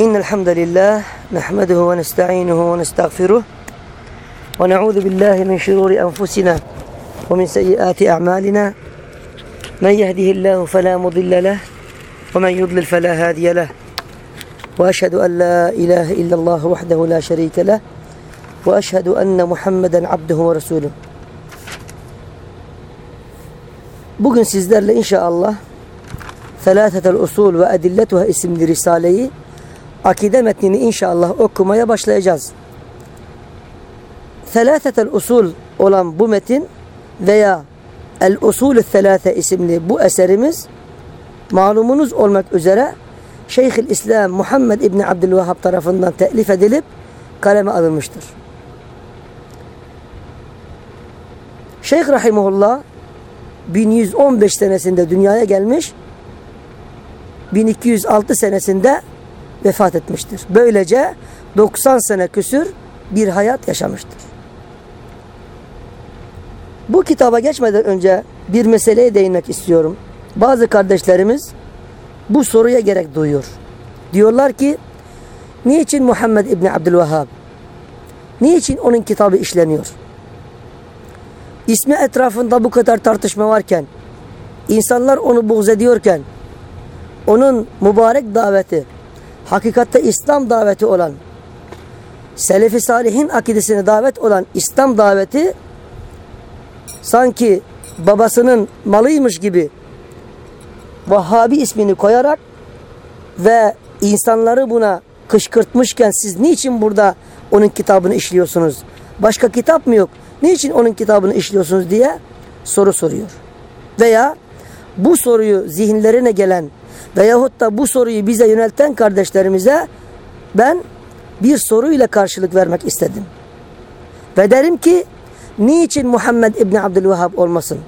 إن الحمد لله نحمده ونستعينه ونستغفره ونعوذ بالله من شرور أنفسنا ومن سيئات أعمالنا. من يهده الله فلا مضل له ومن يضلل فلا هادي له. وأشهد أن لا إله إلا الله وحده لا شريك له وأشهد أن محمدا عبده ورسوله. Bugün sizlerle inşallah Selâtetel Usul ve Edilletuha isimli Risale'yi akide metnini inşallah okumaya başlayacağız. Selâtetel Usul olan bu metin veya El Usulü Selâte isimli bu eserimiz malumunuz olmak üzere Şeyhül İslam Muhammed İbni Abdülvahhab tarafından telif edilip kaleme alınmıştır. Şeyh Rahimullah 1115 senesinde dünyaya gelmiş 1206 senesinde vefat etmiştir. Böylece 90 sene küsür bir hayat yaşamıştır. Bu kitaba geçmeden önce bir meseleye değinmek istiyorum. Bazı kardeşlerimiz bu soruya gerek duyuyor. Diyorlar ki niçin Muhammed İbni Abdülvahhab? Niçin onun kitabı işleniyor? İsmi etrafında bu kadar tartışma varken, insanlar onu buğz ediyorken, onun mübarek daveti, hakikatte İslam daveti olan, Selefi Salihin akidesine davet olan İslam daveti, sanki babasının malıymış gibi Vahhabi ismini koyarak ve insanları buna kışkırtmışken siz niçin burada onun kitabını işliyorsunuz? Başka kitap mı yok? Niçin onun kitabını işliyorsunuz diye soru soruyor. Veya bu soruyu zihinlerine gelen veyahut da bu soruyu bize yönelten kardeşlerimize ben bir soruyla karşılık vermek istedim. Ve derim ki niçin Muhammed İbni Abdülvahhab olmasın?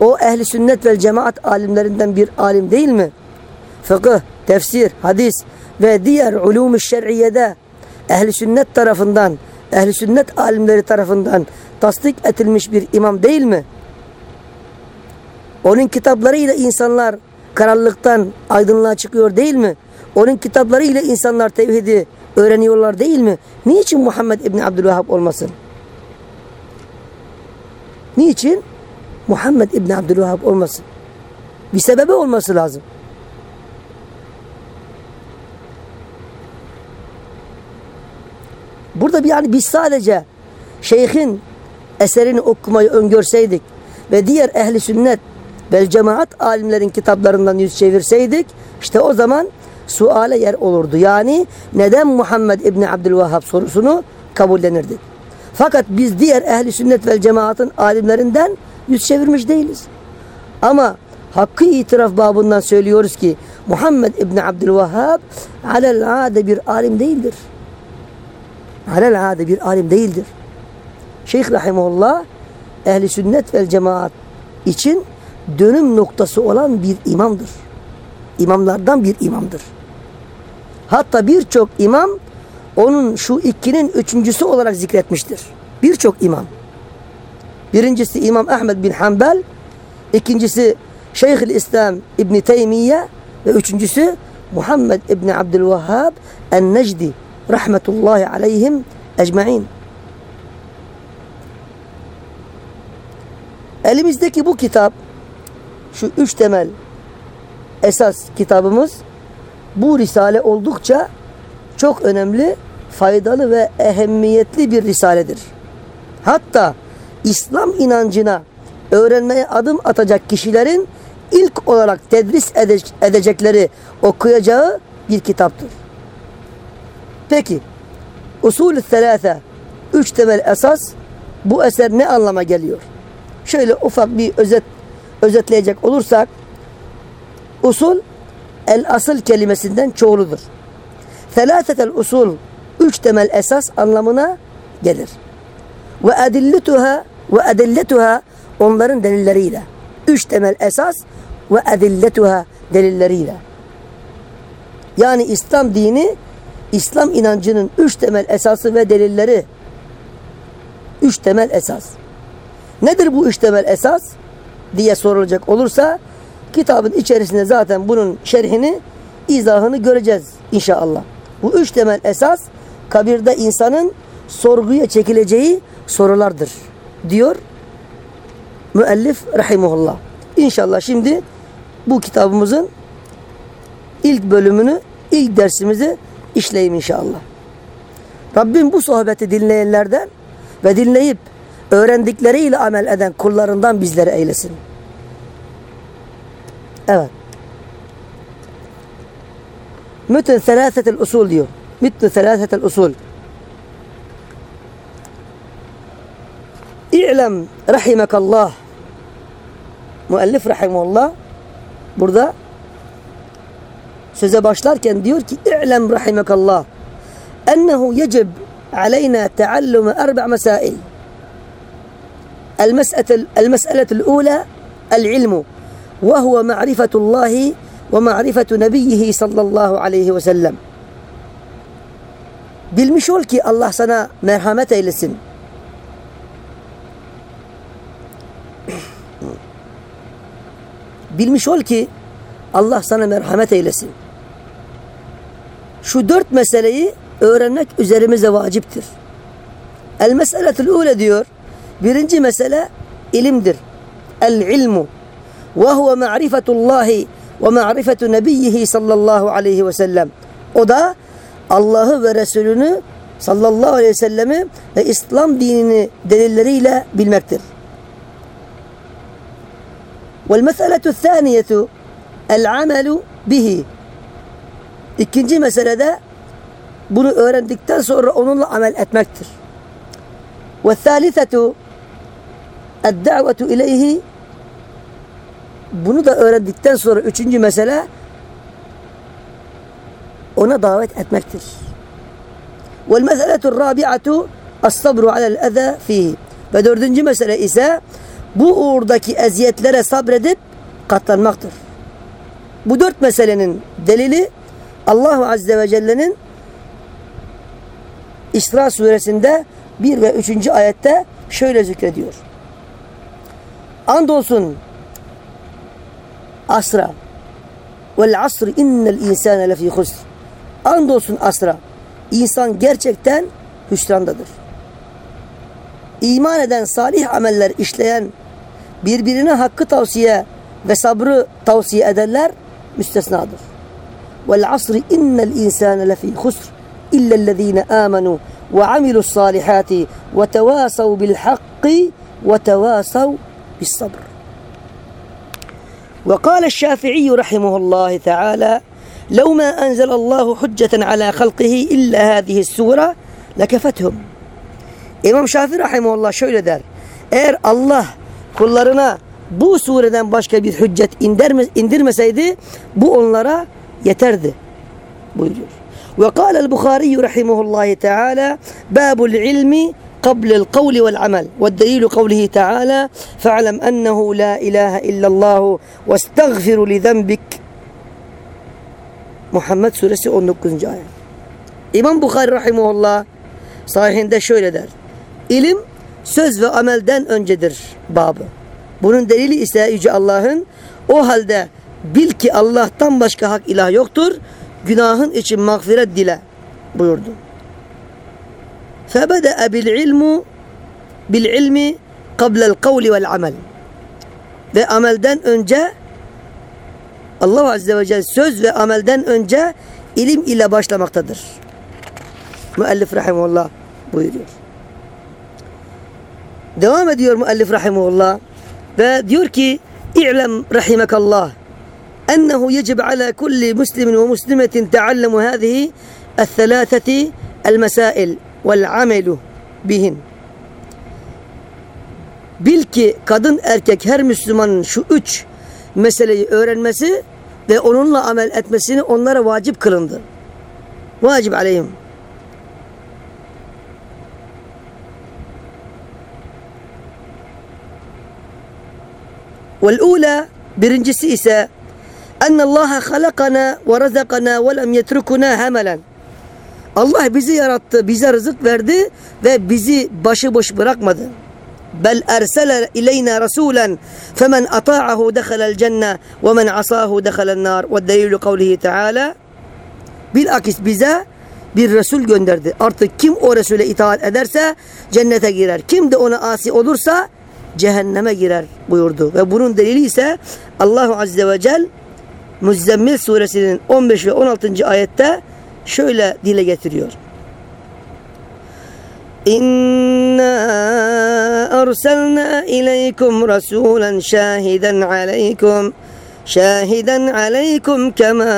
O ehli sünnet ve cemaat alimlerinden bir alim değil mi? Fıkıh, tefsir, hadis ve diğer ulûm-i şer'iyede ehli sünnet tarafından ehli sünnet alimleri tarafından tasdik edilmiş bir imam değil mi? Onun kitaplarıyla insanlar karanlıktan aydınlığa çıkıyor değil mi? Onun kitaplarıyla insanlar tevhidi öğreniyorlar değil mi? Niçin Muhammed İbni Abdülvahhab olmasın? Niçin Muhammed İbni Abdülvahhab olmasın? Bir sebebi olması lazım. Burada bir yani biz sadece şeyhin eserini okumayı öngörseydik ve diğer ehli sünnet ve cemaat alimlerin kitaplarından yüz çevirseydik işte o zaman suale yer olurdu. Yani neden Muhammed İbni Abdülvahhab sorusunu kabullenirdik. Fakat biz diğer ehli sünnet ve cemaatın alimlerinden yüz çevirmiş değiliz. Ama hakkı itiraf babından söylüyoruz ki Muhammed İbni Abdülvahhab alel ade bir alim değildir alel ade bir alim değildir. Şeyh Rahimullah ehli sünnet vel cemaat için dönüm noktası olan bir imamdır. İmamlardan bir imamdır. Hatta birçok imam onun şu ikinin üçüncüsü olarak zikretmiştir. Birçok imam. Birincisi İmam Ahmed bin Hanbel, ikincisi Şeyhül İslam İbni Teymiye ve üçüncüsü Muhammed İbni Abdülvahhab en-Necdi rahmetullahi aleyhim ecmain. Elimizdeki bu kitap şu üç temel esas kitabımız bu risale oldukça çok önemli, faydalı ve ehemmiyetli bir risaledir. Hatta İslam inancına öğrenmeye adım atacak kişilerin ilk olarak tedris edecekleri, okuyacağı bir kitaptır. Peki usulü selâfe üç temel esas bu eser ne anlama geliyor? Şöyle ufak bir özet özetleyecek olursak usul el asıl kelimesinden çoğuludur. Selâsetel usul üç temel esas anlamına gelir. Ve edilletuha ve edilletuha onların delilleriyle. Üç temel esas ve edilletuha delilleriyle. Yani İslam dini İslam inancının üç temel esası ve delilleri. Üç temel esas. Nedir bu üç temel esas? Diye sorulacak olursa kitabın içerisinde zaten bunun şerhini izahını göreceğiz inşallah. Bu üç temel esas kabirde insanın sorguya çekileceği sorulardır diyor müellif rahimullah. İnşallah şimdi bu kitabımızın ilk bölümünü, ilk dersimizi işleyeyim inşallah. Rabbim bu sohbeti dinleyenlerden ve dinleyip öğrendikleriyle amel eden kullarından bizleri eylesin. Evet. Mütün selâsetel usul diyor. Mütün selâsetel usul. İ'lem rahimekallah. Müellif rahimullah burada söze başlarken diyor ki İ'lem rahimekallah ennehu yecib aleyna teallumu erba' mesail. المسألة, المسألة الأولى العلم وهو معرفة الله ومعرفة نبيه صلى الله عليه وسلم. بالمشولك الله صنع مرحمته إلى السن بالمشولك الله صنع مرحمته إلى السن شو dört مسألة إيه؟ أورنك أزرمز واجبتر. المسألة الأولى ديور. Birinci mesele ilimdir. El ilmu ve huve ma'rifetullahi ve ma'rifetu nebiyyihi sallallahu aleyhi ve sellem. O da Allah'ı ve Resulünü sallallahu aleyhi ve sellemi ve İslam dinini delilleriyle bilmektir. Ve'l-meseletu saniyetu el-amelu bihi. İkinci mesele de bunu öğrendikten sonra onunla amel etmektir. Ve'l-salisetu الدَّعْوَةُ اِلَيْهِ Bunu da öğrendikten sonra üçüncü mesele ona davet etmektir. وَالْمَسَلَةُ الرَّابِعَةُ الصَّبْرُ عَلَى الْأَذَى فِيهِ Ve dördüncü mesele ise bu uğurdaki eziyetlere sabredip katlanmaktır. Bu dört meselenin delili Allah Azze ve Celle'nin İsra suresinde 1 ve 3. ayette şöyle zikrediyor. Andolsun asra vel asr innel insane lefî husr. Andolsun asra. İnsan gerçekten hüsrandadır. İman eden salih ameller işleyen birbirine hakkı tavsiye ve sabrı tavsiye edenler müstesnadır. Vel asri innel insane lefî husr illellezîne âmenû ve amilus salihati ve tevâsav bil hakki ve tevâsav بالصبر. وقال الشافعي رحمه الله تعالى لو ما أنزل الله حجة على خلقه إلا هذه السورة لكفتهم. إمام شافعي رحمه الله şöyle der eğer Allah kullarına bu sureden başka bir hüccet indirmeseydi bu onlara yeterdi buyuruyor وقال البخاري رحمه الله تعالى باب العلم قبل القول والعمل والدليل قوله تعالى فاعلم أنه لا إله إلا الله واستغفر لذنبك Muhammed suresi 19. ayet. İmam Bukhari rahimullah sahihinde şöyle der. İlim söz ve amelden öncedir babı. Bunun delili ise Yüce Allah'ın o halde bil ki Allah'tan başka hak ilah yoktur. Günahın için mağfiret dile buyurdu. فَبَدَأَ بِالْعِلْمُ بِالْعِلْمِ قَبْلَ الْقَوْلِ وَالْعَمَلِ Ve amelden önce Allah Azze ve Celle söz ve amelden önce ilim ile başlamaktadır. Müellif Rahimullah buyuruyor. Devam ediyor müellif rahimullah ve diyor ki İ'lem rahimekallah ennehu yecib ala kulli muslimin ve muslimetin teallemu hâzihi el-thelâtheti vel amelu bihin. Bil ki kadın erkek her Müslümanın şu üç meseleyi öğrenmesi ve onunla amel etmesini onlara vacip kılındı. Vacip aleyhim. Vel-ula birincisi ise en Allah halakana ve razakana ve lem. Allah bizi yarattı, bize rızık verdi ve bizi başıboş bırakmadı. Bel ersele ileyna rasulen femen ata'ahu dehalel cenne ve men asahu dehalel nar ve delilü kavlihi teala bilakis bize bir Resul gönderdi. Artık kim o Resul'e itaat ederse cennete girer. Kim de ona asi olursa cehenneme girer buyurdu. Ve bunun delili ise Allahu Azze ve Celle Müzzemmil suresinin 15 ve 16. ayette şöyle dile getiriyor. İnna arsalna ileykum rasulan şahiden aleykum شاهدا عليكم كما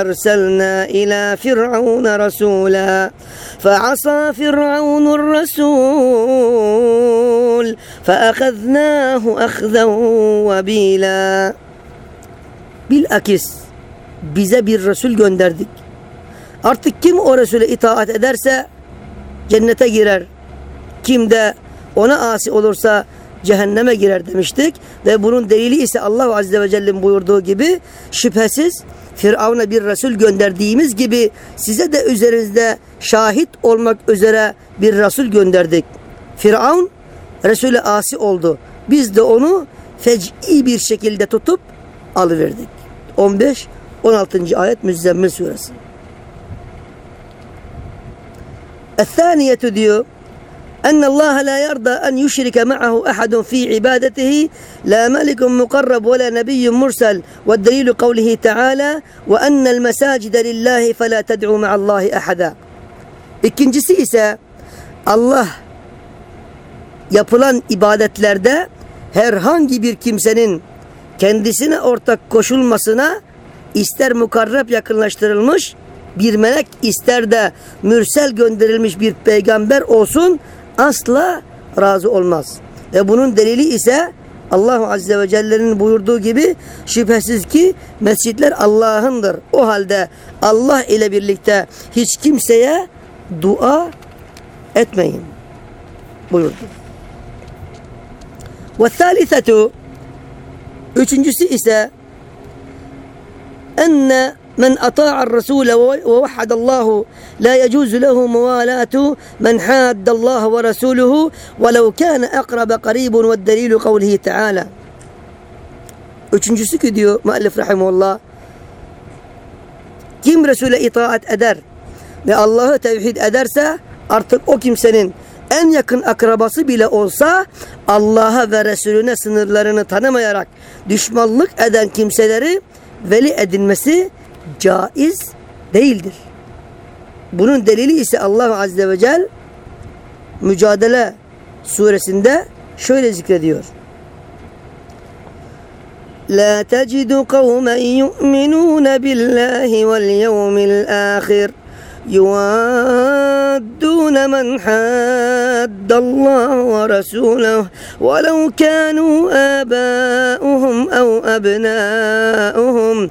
أرسلنا إلى فرعون رسولا فعصى فرعون الرسول فأخذناه أخذا وبيلا Bilakis bize bir Resul gönderdik. Artık kim o Resul'e itaat ederse cennete girer. Kim de ona asi olursa cehenneme girer demiştik. Ve bunun delili ise Allah Azze ve Celle'nin buyurduğu gibi şüphesiz Firavun'a bir Resul gönderdiğimiz gibi size de üzerinizde şahit olmak üzere bir Resul gönderdik. Firavun Resul'e asi oldu. Biz de onu fec'i bir şekilde tutup alıverdik. 15 16. ayet Müzzemmil suresi. الثانية diyor أن الله لا يرضى أن يشرك معه أحد في عبادته لا ملك مقرب ولا نبي مرسل والدليل قوله تعالى وأن المساجد لله فلا تدعوا مع الله أحدا İkincisi ise Allah yapılan ibadetlerde herhangi bir kimsenin kendisine ortak koşulmasına ister mukarreb yakınlaştırılmış bir melek ister de mürsel gönderilmiş bir peygamber olsun asla razı olmaz. Ve bunun delili ise Allah Azze ve Celle'nin buyurduğu gibi şüphesiz ki mescitler Allah'ındır. O halde Allah ile birlikte hiç kimseye dua etmeyin buyurdu. Ve thalithetu Üçüncüsü ise enne من أطاع الرسول ووحد الله لا يجوز له موالاة من حاد الله ورسوله ولو كان أقرب قريب والدليل قوله تعالى Üçüncüsü ki diyor müellif rahimullah kim Resul'e itaat eder ve Allah'ı tevhid ederse artık o kimsenin en yakın akrabası bile olsa Allah'a ve Resulüne sınırlarını tanımayarak düşmanlık eden kimseleri veli edinmesi caiz değildir. Bunun delili ise Allah Azze ve Celle Mücadele suresinde şöyle zikrediyor. لا تجد قوما يؤمنون بالله واليوم الآخر يوادون من حاد الله ورسوله ولو كانوا آباؤهم أو أبناؤهم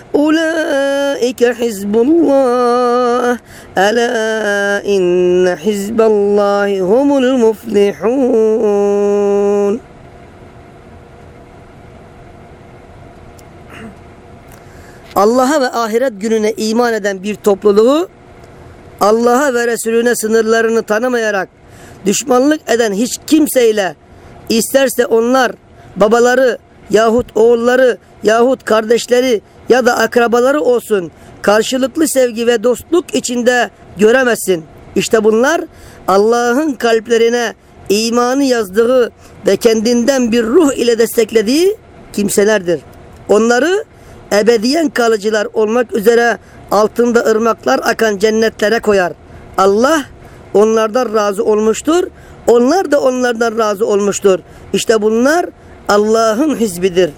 أولئك حزب الله ألا إن حزب الله هم المفلحون Allah'a ve ahiret gününe iman eden bir topluluğu Allah'a ve Resulüne sınırlarını tanımayarak düşmanlık eden hiç kimseyle isterse onlar babaları yahut oğulları yahut kardeşleri ya da akrabaları olsun karşılıklı sevgi ve dostluk içinde göremezsin. İşte bunlar Allah'ın kalplerine imanı yazdığı ve kendinden bir ruh ile desteklediği kimselerdir. Onları ebediyen kalıcılar olmak üzere altında ırmaklar akan cennetlere koyar. Allah onlardan razı olmuştur. Onlar da onlardan razı olmuştur. İşte bunlar Allah'ın hizbidir.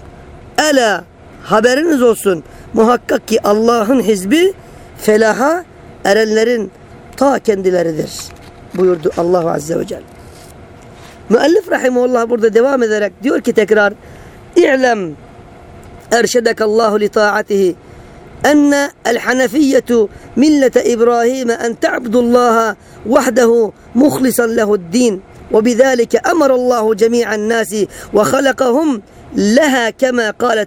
Ela haberiniz olsun muhakkak ki Allah'ın hizbi felaha erenlerin ta kendileridir buyurdu Allah Azze ve Celle. Müellif Rahimullah burada devam ederek diyor ki tekrar İ'lem erşedekallahu li taatihi enne el hanefiyyetu millete İbrahim'e en te'abdullaha vahdehu muhlisan lehu'd-din ve bizalike emarallahu cemi'an nasi ve halakahum leha kema kâle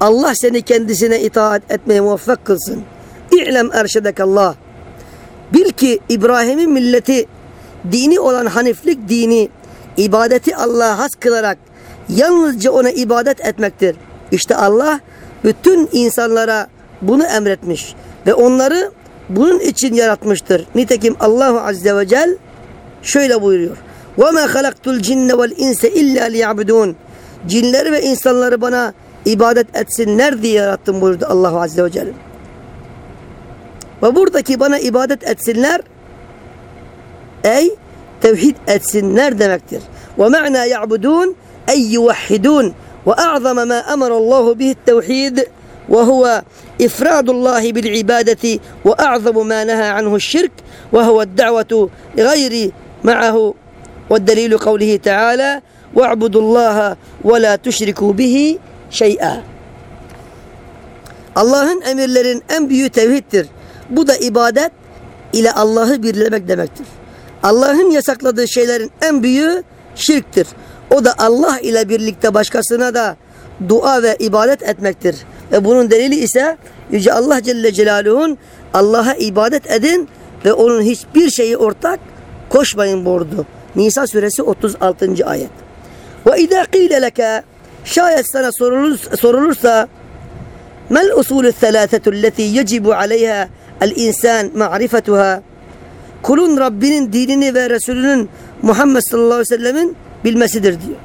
Allah seni kendisine itaat etmeye muvaffak kılsın. İ'lem erşedekallah. Bil ki İbrahim'in milleti dini olan haniflik dini ibadeti Allah'a has kılarak yalnızca ona ibadet etmektir. İşte Allah bütün insanlara bunu emretmiş ve onları bunun için yaratmıştır. Nitekim Allahu Azze ve Celle şöyle buyuruyor. وَمَا خَلَقْتُ الْجِنَّ وَالْاِنْسَ اِلَّا لِيَعْبُدُونَ Cinleri ve insanları bana ibadet etsinler diye yarattım buyurdu Allahu Azze ve Celle. Ve buradaki bana ibadet etsinler ey tevhid etsinler demektir. Ve ma'na ya'budun ey yuvahhidun ve a'zama ma emara Allah bihi tevhid ve huve ifradullah bil ibadeti ve a'zamu ma neha anhu şirk ve huve da'vetu gayri ma'ahu ve delilu kavlihi teala ve'budullaha ve la tuşriku bihi şey'a. Allah'ın emirlerin en büyüğü tevhiddir. Bu da ibadet ile Allah'ı birlemek demektir. Allah'ın yasakladığı şeylerin en büyüğü şirktir. O da Allah ile birlikte başkasına da dua ve ibadet etmektir. Ve bunun delili ise Yüce Allah Celle Celaluhu'nun Allah'a ibadet edin ve onun hiçbir şeyi ortak koşmayın buyurdu. Nisa suresi 36. ayet. Ve izâ qîle şayet sana sorulursa, sorulursa mel usulü thelâthetu alleti yecibu aleyha el insan ma'rifetuha kulun Rabbinin dinini ve Resulünün Muhammed sallallahu aleyhi ve sellemin bilmesidir diyor.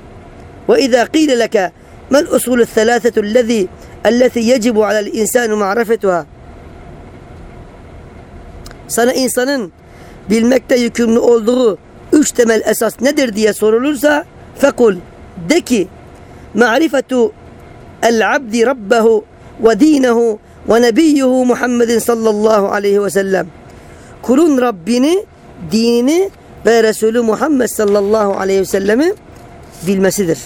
Ve izâ qîle leke mel usulü thelâthetu alleti alleti yecibu alel insanu ma'rifetuha sana insanın bilmekte yükümlü olduğu üç temel esas nedir diye sorulursa fekul de ki معرفة العبد ربه ودينه ونبيه محمد صلى الله عليه وسلم. كلون ربيني ديني برسول محمد صلى الله عليه وسلم في المسدر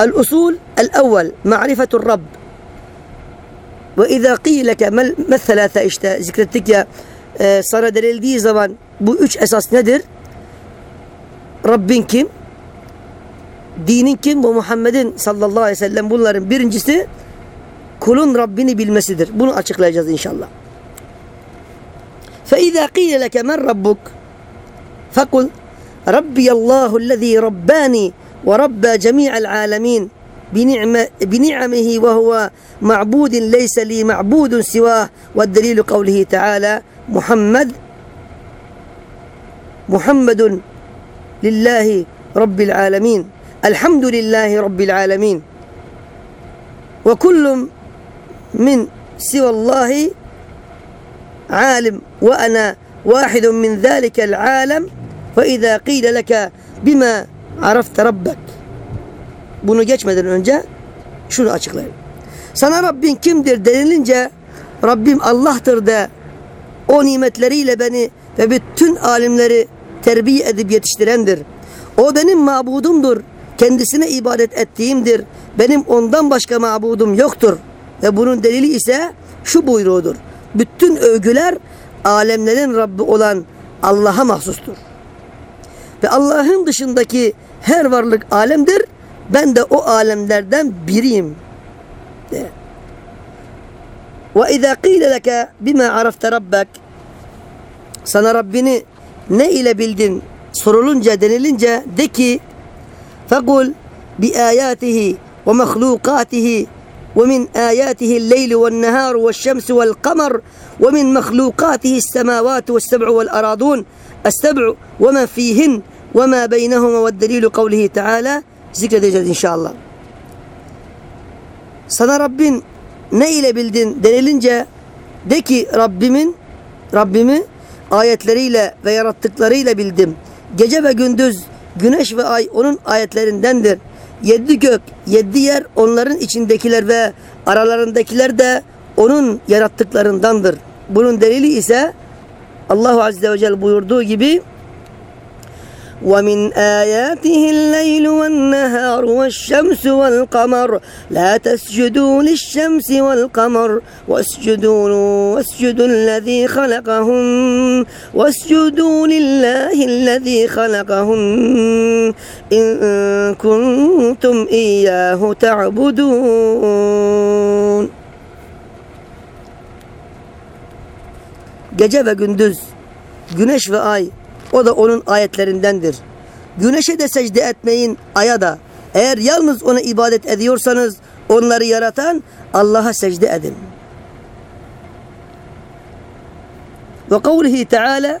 الأصول الأول معرفة الرب. وإذا قيل لك ما الثلاثة؟ إشتاء ذكرتك آه، صار دليل دي زمان. بو أساس ندر ربين كم Dinin kim? Bu Muhammed'in sallallahu aleyhi ve sellem bunların birincisi kulun Rabbini bilmesidir. Bunu açıklayacağız inşallah. فإذا قيل لك من ربك فقل ربي الله الذي رباني وربى جميع العالمين بنعمه وهو معبود ليس لي معبود سواه والدليل قوله تعالى محمد محمد لله رب العالمين الحمد لله رب العالمين وكل من سوى الله عالم وأنا واحد من ذلك العالم فإذا قيل لك بما عرفت ربك bunu geçmeden önce şunu açıklayayım. Sana Rabbin kimdir denilince Rabbim Allah'tır de o nimetleriyle beni ve bütün alimleri terbiye edip yetiştirendir. O benim mabudumdur. Kendisine ibadet ettiğimdir. Benim ondan başka mabudum yoktur. Ve bunun delili ise şu buyruğudur. Bütün övgüler alemlerin Rabbi olan Allah'a mahsustur. Ve Allah'ın dışındaki her varlık alemdir. Ben de o alemlerden biriyim. Ve izâ qîle leke bima arafte rabbek sana Rabbini ne ile bildin sorulunca denilince de ki فقل بآياته ومخلوقاته ومن آياته الليل والنهار والشمس والقمر ومن مخلوقاته السماوات والسبع والأراضون السبع وما فيهن وما بينهما والدليل قوله تعالى ذكر ذلك إن شاء الله سنة رب نيل بلدن دليلنجا deki Rabbimin Rabbimi ayetleriyle ve yarattıklarıyla bildim. Gece ve gündüz güneş ve ay onun ayetlerindendir. Yedi gök, yedi yer onların içindekiler ve aralarındakiler de onun yarattıklarındandır. Bunun delili ise Allah Azze ve Celle buyurduğu gibi ومن آياته الليل والنهار والشمس والقمر. لا تسجدوا للشمس والقمر. واسجدوا واسجدوا الذي خلقهن. واسجدوا لله الذي خلقهن. إن كنتم إياه تعبدون. Gece ve gündüz, güneş ve o da onun ayetlerindendir. Güneşe de secde etmeyin, aya da. Eğer yalnız ona ibadet ediyorsanız onları yaratan Allah'a secde edin. Ve kavlihi Teala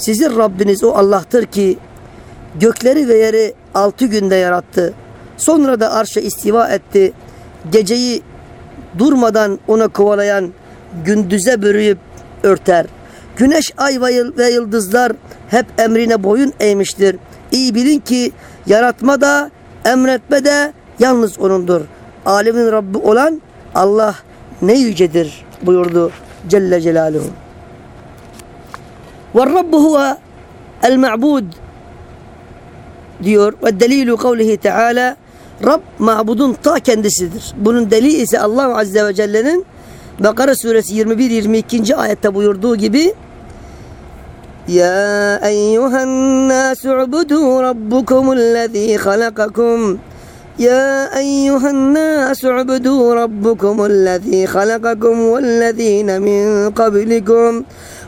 Sizin Rabbiniz o Allah'tır ki gökleri ve yeri altı günde yarattı. Sonra da arşa istiva etti. Geceyi durmadan ona kovalayan gündüze bürüyüp örter. Güneş, ay ve yıldızlar hep emrine boyun eğmiştir. İyi bilin ki yaratma da emretme de yalnız O'nundur. Alemin Rabbi olan Allah ne yücedir buyurdu Celle Celaluhu. والرب هو المعبود diyor ve delilu kavlihi teala Rab mabudun ta kendisidir. Bunun delili ise Allah Azze ve Celle'nin Bakara suresi 21-22. ayette buyurduğu gibi Ya eyyuhen nasu ubudu rabbukumul halakakum يا أيها الناس اعبدوا ربكم الذي خلقكم والذين من قبلكم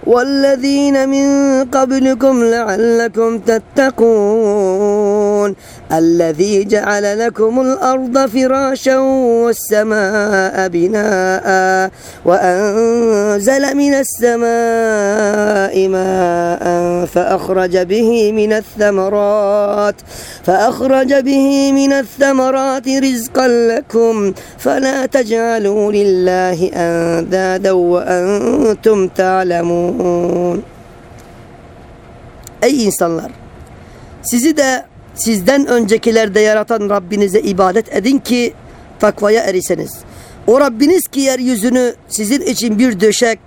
والذين من قبلكم لعلكم تتقون. الذي جعل لكم الأرض فراشا والسماء بناء وأنزل من السماء ماء فأخرج به من الثمرات فأخرج به من الثمرات رزقا لكم فلا تجعلوا لله أندادا وأنتم تعلمون Ey insanlar! Sizi de sizden öncekilerde yaratan Rabbinize ibadet edin ki takvaya eriseniz. O Rabbiniz ki yeryüzünü sizin için bir döşek,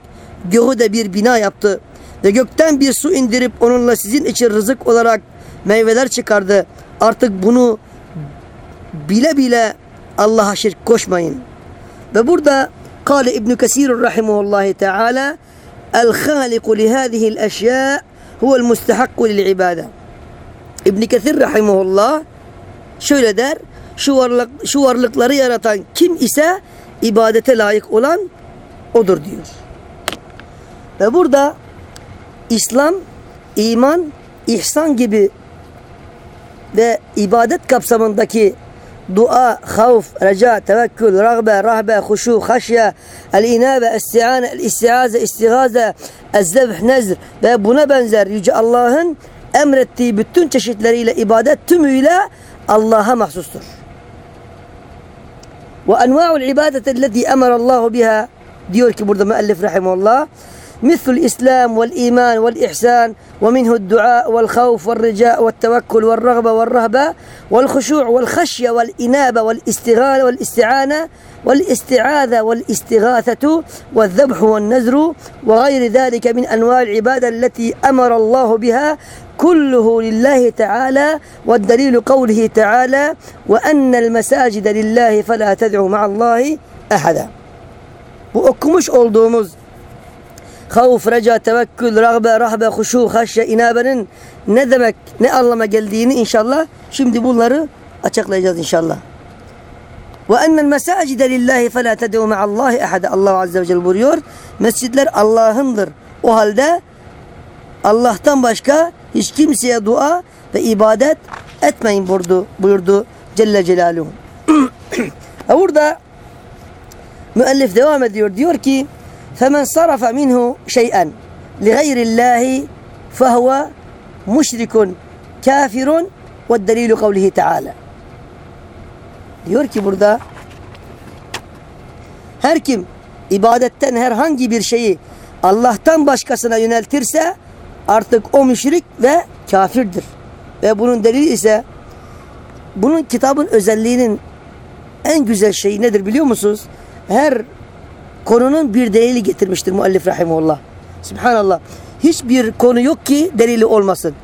göğü de bir bina yaptı ve gökten bir su indirip onunla sizin için rızık olarak meyveler çıkardı. Artık bunu bile bile Allah'a şirk koşmayın. Ve burada Kesir rahimehullahi teala el haliku li hâzihi'l eşyâ huvel mustahakku lil ibâde. İbn Kesir rahimehullah şöyle der. Şu varlık şu varlıkları yaratan kim ise ibadete layık olan odur diyor. Ve burada İslam, iman, ihsan gibi ve ibadet kapsamındaki dua, havf, reca, tevekkül, rağbe, rahbe, huşu, haşye, el-inabe, es-si'ane, el-istiaze, istigaze, ez-zebh, nezr ve buna benzer Yüce Allah'ın emrettiği bütün çeşitleriyle ibadet tümüyle Allah'a mahsustur. Ve enva'ul ibadet ellezî emarallahu biha diyor ki burada müellif rahimahullah مثل الإسلام والإيمان والإحسان ومنه الدعاء والخوف والرجاء والتوكل والرغبة والرهبة والخشوع والخشية والإنابة والاستغاثة والاستعانة والاستعاذة والاستغاثة والذبح والنذر وغير ذلك من أنواع العبادة التي أمر الله بها كله لله تعالى والدليل قوله تعالى وأن المساجد لله فلا تدعوا مع الله أحدا Bu okumuş olduğumuz havf, reca, tevekkül, rağbe, rahbe, huşu, haşye, inabenin ne demek, ne anlama geldiğini inşallah şimdi bunları açıklayacağız inşallah. Mesacide lillahi fe la ted'u ma'allahi ehade. Allah azze ve celle buyuruyor. Mescidler Allah'ındır. O halde Allah'tan başka hiç kimseye dua ve ibadet etmeyin buyurdu, buyurdu Celle Celaluhu. Burada müellif devam ediyor. Diyor ki فَمَنْ صَرَفَ مِنْهُ شَيْئًا لِغَيْرِ اللّٰهِ فَهُوَ مُشْرِكٌ كَافِرٌ والدليل قوله تعالى diyor ki burada her kim ibadetten herhangi bir şeyi Allah'tan başkasına yöneltirse artık o müşrik ve kafirdir. Ve bunun delili ise bunun kitabın özelliğinin en güzel şeyi nedir biliyor musunuz? Her konunun bir delili getirmiştir muallif rahimullah. Subhanallah. Hiçbir konu yok ki delili olmasın.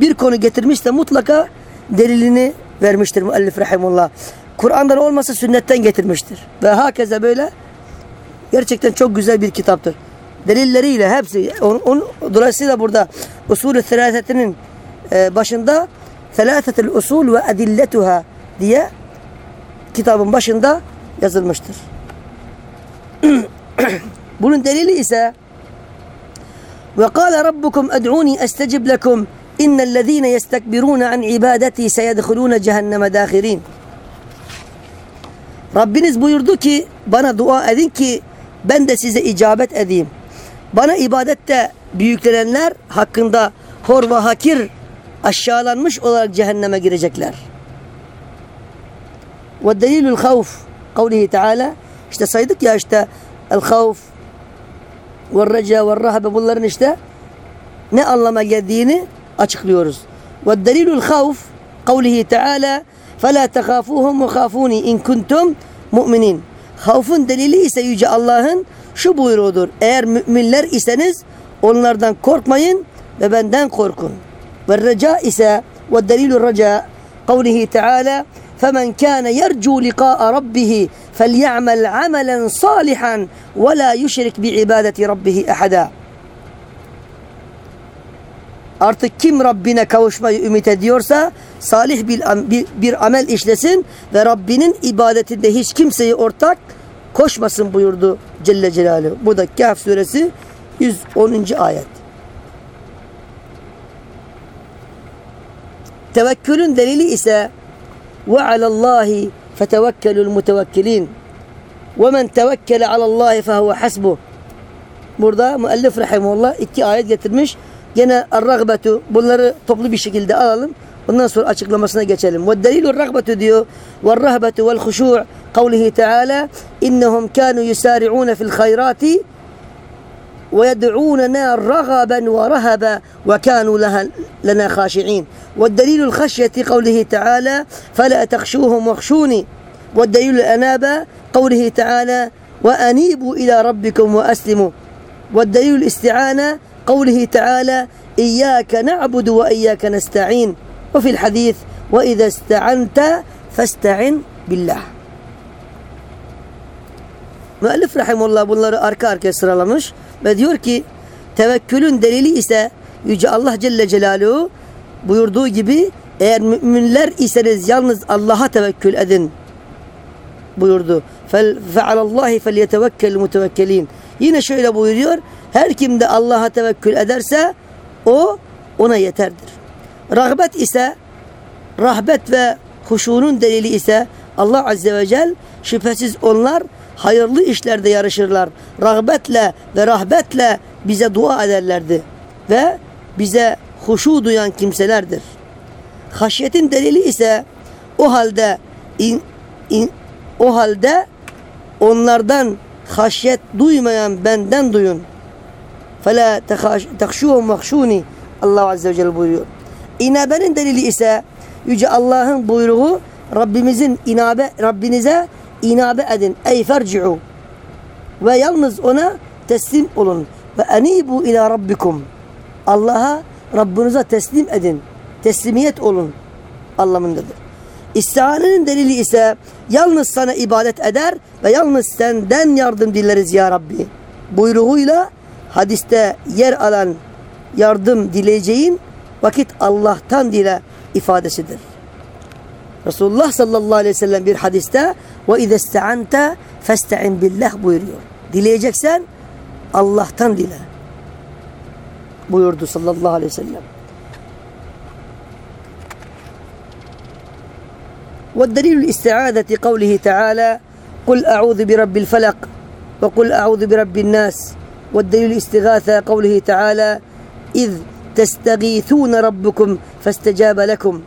Bir konu getirmişse mutlaka delilini vermiştir müellif rahimullah. Kur'an'dan olmasa sünnetten getirmiştir. Ve hakeza böyle gerçekten çok güzel bir kitaptır. Delilleriyle hepsi. On, on, dolayısıyla burada usulü selâsetinin e, başında selâsetel usul ve edilletuha diye kitabın başında yazılmıştır. Bunun delili ise ve kâle rabbukum ed'ûni estecib lekum innellezîne yestekbirûne an ibadeti seyedhulûne cehenneme dâhirin. Rabbiniz buyurdu ki bana dua edin ki ben de size icabet edeyim. Bana ibadette büyüklenenler hakkında hor ve hakir aşağılanmış olarak cehenneme girecekler. Ve delilul havf kavlihi teala işte saydık ya işte el havf ve reca ve rahabe bunların işte ne anlama geldiğini açıklıyoruz. Ve delilul havf kavlihi teala فَلَا تَخَافُوهُمْ وَخَافُونِ اِنْ كُنْتُمْ müminin. Havfun delili ise Yüce Allah'ın şu buyruğudur. Eğer müminler iseniz onlardan korkmayın ve benden korkun. Ve reca ise ve delilü reca kavlihi teala فَمَنْ كَانَ يَرْجُوا لِقَاءَ رَبِّهِ فَلْيَعْمَلْ عَمَلًا صَالِحًا وَلَا يُشْرِكْ بِعِبَادَةِ رَبِّهِ أَحَدًا Artık kim Rabbine kavuşmayı ümit ediyorsa salih bir, bir, amel işlesin ve Rabbinin ibadetinde hiç kimseyi ortak koşmasın buyurdu Celle Celaluhu. Bu da Kehf suresi 110. ayet. Tevekkülün delili ise ve alallahi fetevekkelul mutevekkilin ve men tevekkele alallahi fehuve hasbuh. Burada müellif rahimullah iki ayet getirmiş. Gene ar-ragbetu bunları toplu bir şekilde alalım. Ondan sonra açıklamasına geçelim. Ve delilur ragbetu diyor. Ve rahbetu vel huşu' kavlihi teala innehum kanu yusari'un fil hayrati ويدعوننا رغبا ورهبا وكانوا لها لنا خاشعين والدليل الخشية قوله تعالى فلا تخشوهم واخشوني والدليل الأنابة قوله تعالى وأنيبوا إلى ربكم وأسلموا والدليل الاستعانة قوله تعالى إياك نعبد وإياك نستعين وفي الحديث وإذا استعنت فاستعن بالله Müellif rahimullah bunları arka arkaya sıralamış ve diyor ki tevekkülün delili ise Yüce Allah Celle Celaluhu buyurduğu gibi eğer müminler iseniz yalnız Allah'a tevekkül edin buyurdu. فَعَلَى اللّٰهِ فَلْيَتَوَكَّلِ مُتَوَكَّلِينَ Yine şöyle buyuruyor. Her kim de Allah'a tevekkül ederse o ona yeterdir. Rahbet ise rahbet ve huşunun delili ise Allah Azze ve Celle şüphesiz onlar hayırlı işlerde yarışırlar. Rahbetle ve rahbetle bize dua ederlerdi. Ve bize huşu duyan kimselerdir. Haşyetin delili ise o halde in, in, o halde onlardan haşyet duymayan benden duyun. Fela tehşûhum vehşûni. Allah Azze ve Celle buyuruyor. İnabenin delili ise Yüce Allah'ın buyruğu Rabbimizin inabe, Rabbinize inabe edin. Ey ferci'u. Ve yalnız ona teslim olun. Ve enibu ila rabbikum. Allah'a Rabbinize teslim edin. Teslimiyet olun. Anlamındadır. İstihanenin delili ise yalnız sana ibadet eder ve yalnız senden yardım dileriz ya Rabbi. Buyruğuyla hadiste yer alan yardım dileyeceğin vakit Allah'tan dile ifadesidir. Resulullah sallallahu aleyhi ve sellem bir hadiste ve izâ iste'ante festa'in billah buyuruyor. Dileyeceksen Allah'tan dile. Buyurdu sallallahu aleyhi ve sellem. والدليل الاستعاذة قوله تعالى قل أعوذ برب الفلق وقل أعوذ برب الناس والدليل الاستغاثة قوله تعالى إذ تستغيثون ربكم فاستجاب لكم.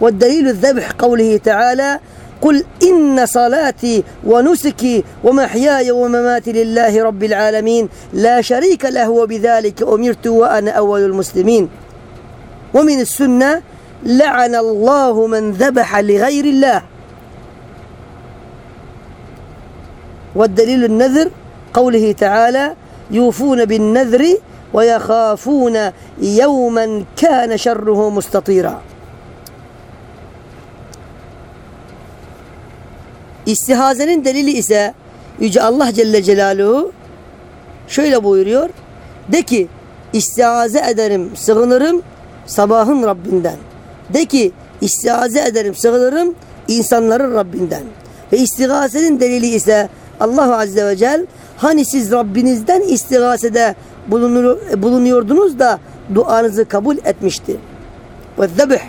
والدليل الذبح قوله تعالى قل إن صلاتي ونسكي ومحياي ومماتي لله رب العالمين لا شريك له وبذلك أمرت وأنا أول المسلمين. ومن السنة لعن الله من ذبح لغير الله. والدليل النذر قوله تعالى yufûne bin nezri ve yehâfûne yevmen kâne şerruhu mustatîrâ. İstihazenin delili ise Yüce Allah Celle Celaluhu şöyle buyuruyor. De ki istiaze ederim, sığınırım sabahın Rabbinden. De ki istiaze ederim, sığınırım insanların Rabbinden. Ve istigasenin delili ise Allah Azze ve Celle hani siz Rabbinizden istihasede bulunur, bulunuyordunuz da duanızı kabul etmişti. Ve zebih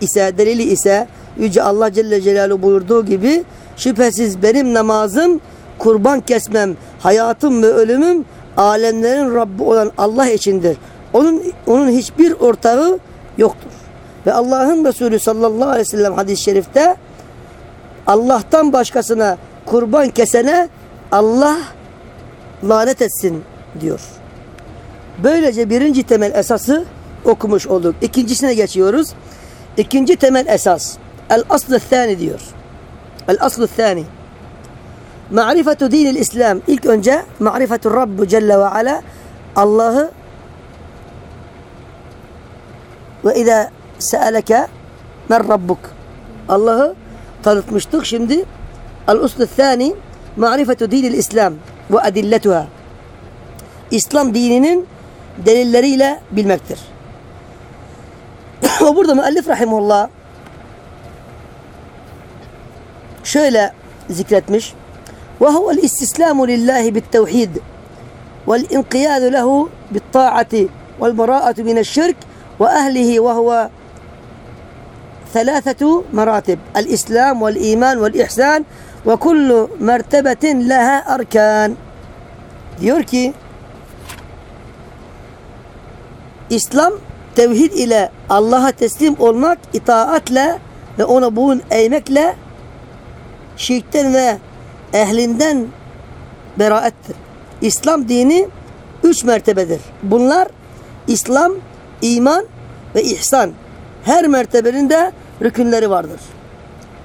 ise delili ise Yüce Allah Celle Celaluhu buyurduğu gibi şüphesiz benim namazım, kurban kesmem, hayatım ve ölümüm alemlerin Rabbi olan Allah içindir. Onun onun hiçbir ortağı yoktur. Ve Allah'ın Resulü sallallahu aleyhi ve sellem hadis-i şerifte Allah'tan başkasına kurban kesene Allah lanet etsin diyor. Böylece birinci temel esası okumuş olduk. İkincisine geçiyoruz. İkinci temel esas. El aslı thani diyor. El aslı thani. Ma'rifetu dinil İslam. İlk önce ma'rifetu Rabbu Celle ve Ala Allah'ı ve izâ se'eleke men Rabbuk. Allah'ı tanıtmıştık. Şimdi el uslu thani ma'rifetu dinil İslam وأدلتها İslam dininin delilleriyle bilmektir. Ve burada müellif rahimullah şöyle zikretmiş. وهو الاستسلام لله بالتوحيد والانقياد له بالطاعة والبراءة من الشرك وأهله وهو ثلاثة مراتب الإسلام والإيمان والإحسان Ve kullu mertebetin leha erkan. Diyor ki İslam tevhid ile Allah'a teslim olmak itaatle ve ona boyun eğmekle şirkten ve ehlinden beraettir. İslam dini üç mertebedir. Bunlar İslam, iman ve ihsan. Her mertebenin de rükünleri vardır.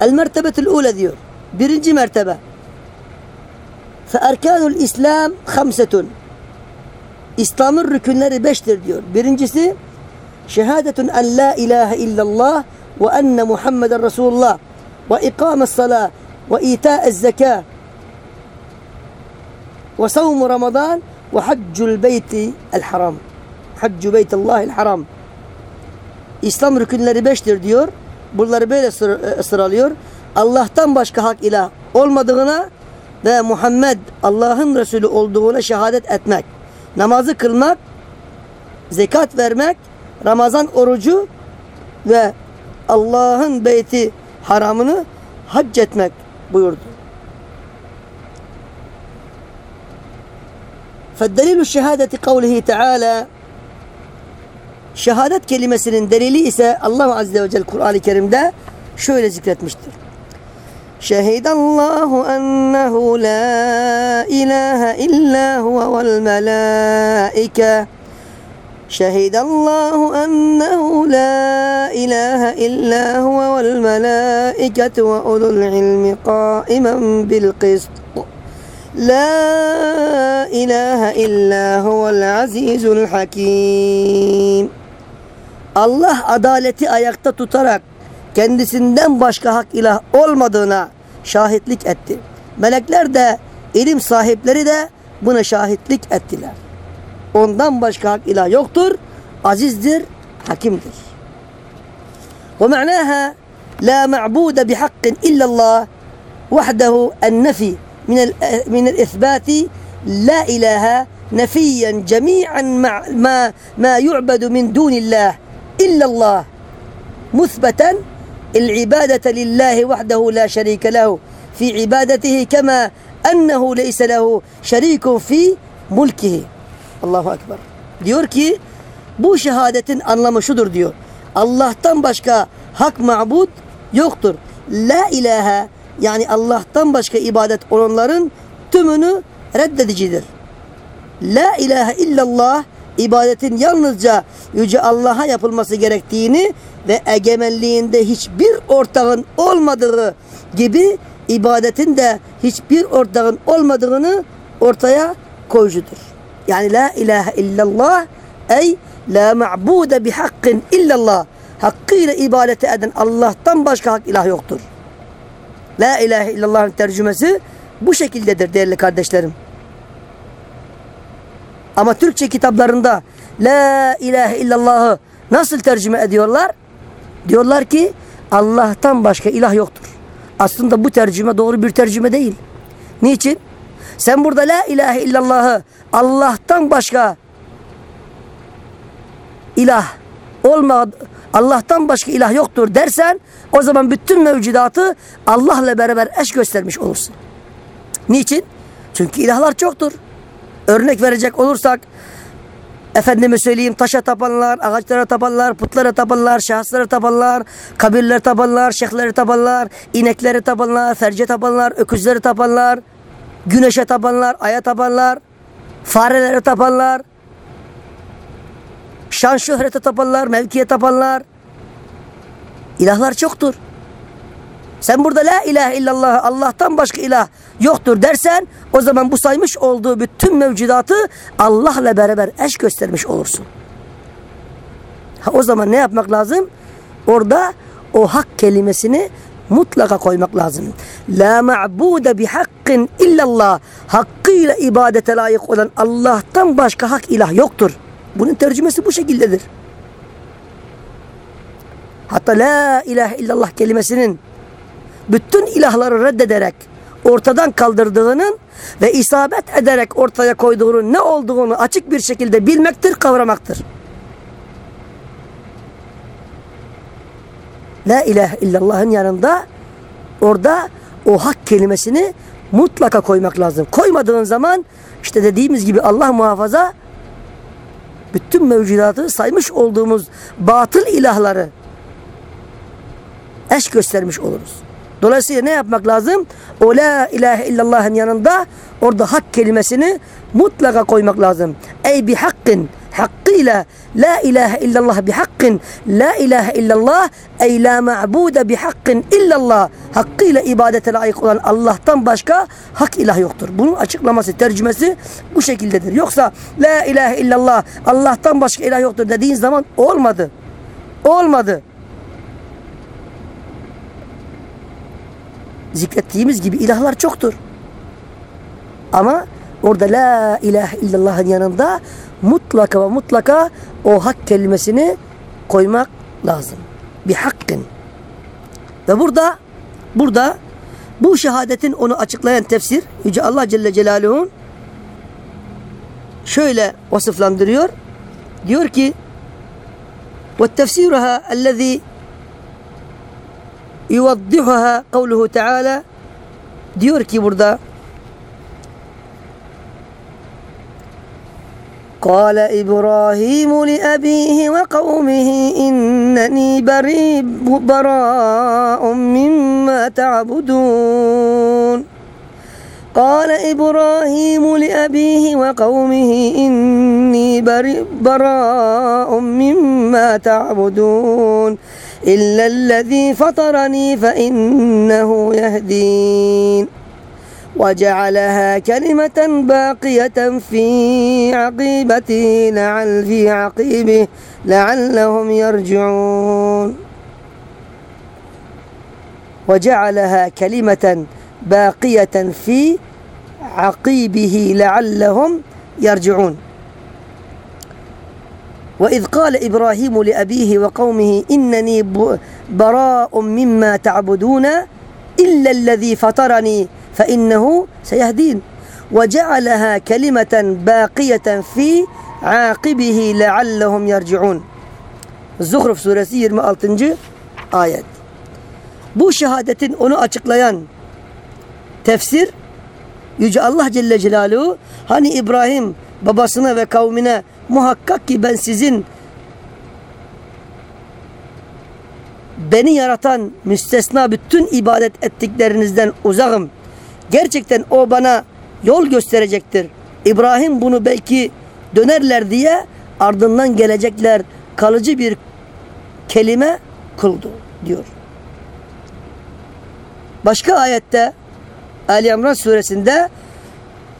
El mertebetül ule diyor. Birinci mertebe. Erkanul İslam hamsetun. İslam'ın rükünleri beştir diyor. Birincisi şehadetun en la ilahe illallah ve enne Muhammeden Resulullah ve ikames salah ve ita'ez zeka ve savmu Ramazan ve haccul beyti el haram. Haccu beytullahil haram. İslam rükünleri beştir diyor. Bunları böyle sıralıyor. Allah'tan başka hak ilah olmadığına ve Muhammed Allah'ın Resulü olduğuna şehadet etmek. Namazı kılmak, zekat vermek, Ramazan orucu ve Allah'ın beyti haramını hac etmek buyurdu. فالدليل الشهادة قوله تعالى Şehadet kelimesinin delili ise Allah Azze ve Celle Kur'an-ı Kerim'de şöyle zikretmiştir. Şehidallahu ennehu la ilahe illa huve vel melaike Şehidallahu ennehu la ilahe illa huve vel melaiketu ve ulul ilmi kaimen bil kist La ilahe illa huvel azizul hakim Allah adaleti ayakta tutarak kendisinden başka hak ilah olmadığına şahitlik etti. Melekler de ilim sahipleri de buna şahitlik ettiler. Ondan başka hak ilah yoktur. Azizdir, hakimdir. Ve ma'naha la ma'bude bihakkın illallah vahdehu en-nefi min el-ithbati la ilahe nefiyen cemi'an ma ma yu'bedu min dunillah إلا الله مثبتا العبادة لله وحده لا شريك له في عبادته كما أنه ليس له شريك في ملكه Allahu Ekber. Diyor ki bu şehadetin anlamı şudur diyor. Allah'tan başka hak mabud yoktur. La ilahe yani Allah'tan başka ibadet olanların tümünü reddedicidir. La ilahe illallah ibadetin yalnızca Yüce Allah'a yapılması gerektiğini ve egemenliğinde hiçbir ortağın olmadığı gibi ibadetin de hiçbir ortağın olmadığını ortaya koyucudur. Yani la ilahe illallah ey la ma'bude bihakkin illallah hakkıyla ibadeti eden Allah'tan başka hak ilah yoktur. La ilahe illallah'ın tercümesi bu şekildedir değerli kardeşlerim. Ama Türkçe kitaplarında La ilahe illallah'ı nasıl tercüme ediyorlar? Diyorlar ki Allah'tan başka ilah yoktur. Aslında bu tercüme doğru bir tercüme değil. Niçin? Sen burada la ilahe illallah'ı Allah'tan başka ilah olmadı Allah'tan başka ilah yoktur dersen o zaman bütün mevcudatı Allah'la beraber eş göstermiş olursun. Niçin? Çünkü ilahlar çoktur. Örnek verecek olursak efendime söyleyeyim taşa tapanlar, ağaçlara tapanlar, putlara tapanlar, şahıslara tapanlar, kabirlere tapanlar, şeyhlere tapanlar, ineklere tapanlar, ferce tapanlar, öküzlere tapanlar, güneşe tapanlar, aya tapanlar, farelere tapanlar, şan şöhrete tapanlar, mevkiye tapanlar. İlahlar çoktur. Sen burada la ilahe illallah Allah'tan başka ilah yoktur dersen o zaman bu saymış olduğu bütün mevcudatı Allah'la beraber eş göstermiş olursun. Ha, o zaman ne yapmak lazım? Orada o hak kelimesini mutlaka koymak lazım. La ma'bude bi hakkin illallah. Hakkıyla ibadete layık olan Allah'tan başka hak ilah yoktur. Bunun tercümesi bu şekildedir. Hatta la ilahe illallah kelimesinin bütün ilahları reddederek ortadan kaldırdığının ve isabet ederek ortaya koyduğunun ne olduğunu açık bir şekilde bilmektir, kavramaktır. La ilahe illallah'ın yanında orada o hak kelimesini mutlaka koymak lazım. Koymadığın zaman işte dediğimiz gibi Allah muhafaza bütün mevcudatı saymış olduğumuz batıl ilahları eş göstermiş oluruz. Dolayısıyla ne yapmak lazım? O la ilahe illallah'ın yanında orada hak kelimesini mutlaka koymak lazım. Ey bi hakkin hakkıyla la ilahe illallah bi hakkin la ilahe illallah ey la ma'bude bi hakkin illallah hakkıyla ibadete layık olan Allah'tan başka hak ilah yoktur. Bunun açıklaması, tercümesi bu şekildedir. Yoksa la ilahe illallah Allah'tan başka ilah yoktur dediğin zaman olmadı. Olmadı. zikrettiğimiz gibi ilahlar çoktur. Ama orada la ilahe illallah'ın yanında mutlaka ve mutlaka o hak kelimesini koymak lazım. Bir hakkın. Ve burada burada bu şehadetin onu açıklayan tefsir Yüce Allah Celle Celaluhu'nun şöyle vasıflandırıyor. Diyor ki وَالتَّفْسِيرُهَا الَّذ۪ي yuvaddihuha kavluhu teala diyor ki burada قال إبراهيم لأبيه وقومه إنني براء مما تعبدون. قال إبراهيم لأبيه وقومه إني براء مما تعبدون. إلا الذي فطرني فإنه يهدين. وجعلها كلمة باقية في عقيبته لعل في عقيبه لعلهم يرجعون. وجعلها كلمة باقية في عقيبه لعلهم يرجعون. وإذ قال إبراهيم لأبيه وقومه إنني براء مما تعبدون إلا الذي فطرني فإنه سيهدين وجعلها كلمة باقية في عاقبه لعلهم يرجعون Zuhruf suresi 26. ayet. Bu şehadetin onu açıklayan tefsir Yüce Allah Celle Celaluhu hani İbrahim babasına ve kavmine muhakkak ki ben sizin beni yaratan müstesna bütün ibadet ettiklerinizden uzakım. Gerçekten o bana yol gösterecektir. İbrahim bunu belki dönerler diye ardından gelecekler kalıcı bir kelime kıldı diyor. Başka ayette Ali İmran suresinde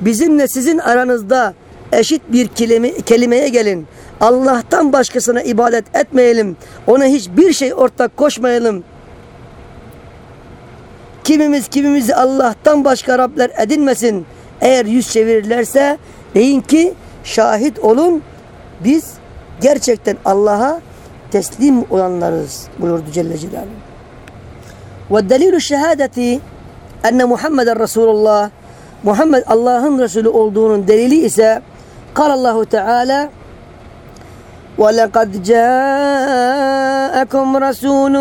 bizimle sizin aranızda eşit bir kelime, kelimeye gelin. Allah'tan başkasına ibadet etmeyelim. Ona hiçbir şey ortak koşmayalım. Kimimiz kimimizi Allah'tan başka Rabler edinmesin. Eğer yüz çevirirlerse deyin ki şahit olun biz gerçekten Allah'a teslim olanlarız buyurdu Celle Celaluhu. Ve delilü şehadeti enne Muhammeden Resulullah Muhammed Allah'ın Resulü olduğunun delili ise Allahu Teala وَلَقَدْ جَاءَكُمْ رَسُولٌ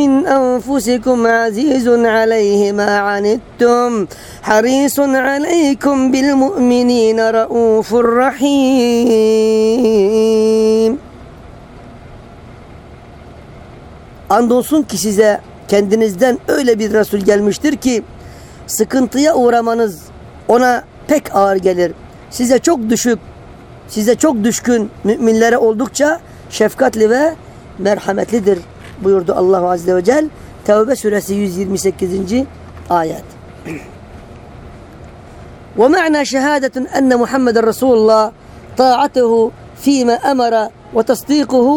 مِّنْ أَنفُسِكُمْ عَزِيزٌ عَلَيْهِ مَا عَنِتُّمْ حَرِيصٌ عَلَيْكُمْ بِالْمُؤْمِنِينَ رَؤُوفٌ رَحِيمٌ Andolsun ki size kendinizden öyle bir Resul gelmiştir ki sıkıntıya uğramanız ona pek ağır gelir. Size çok düşük, size çok düşkün müminlere oldukça şefkatli ve merhametlidir buyurdu Allah Azze ve Celle. Tevbe suresi 128. ayet. ومعنى شهادة أن محمد رسول الله طاعته فيما أمر وتصديقه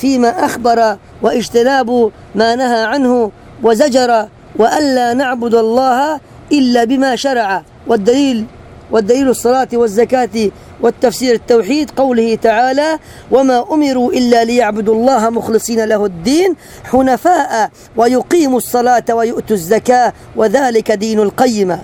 فيما أخبر واجتناب ما نهى عنه وزجر وألا نعبد الله إلا بما شرع والدليل والدليل الصلاة والزكاة والتفسير التوحيد قوله تعالى وما أمروا إلا ليعبدوا الله مخلصين له الدين حنفاء ويقيموا الصلاة ويؤتوا الزكاة وذلك دين القيمة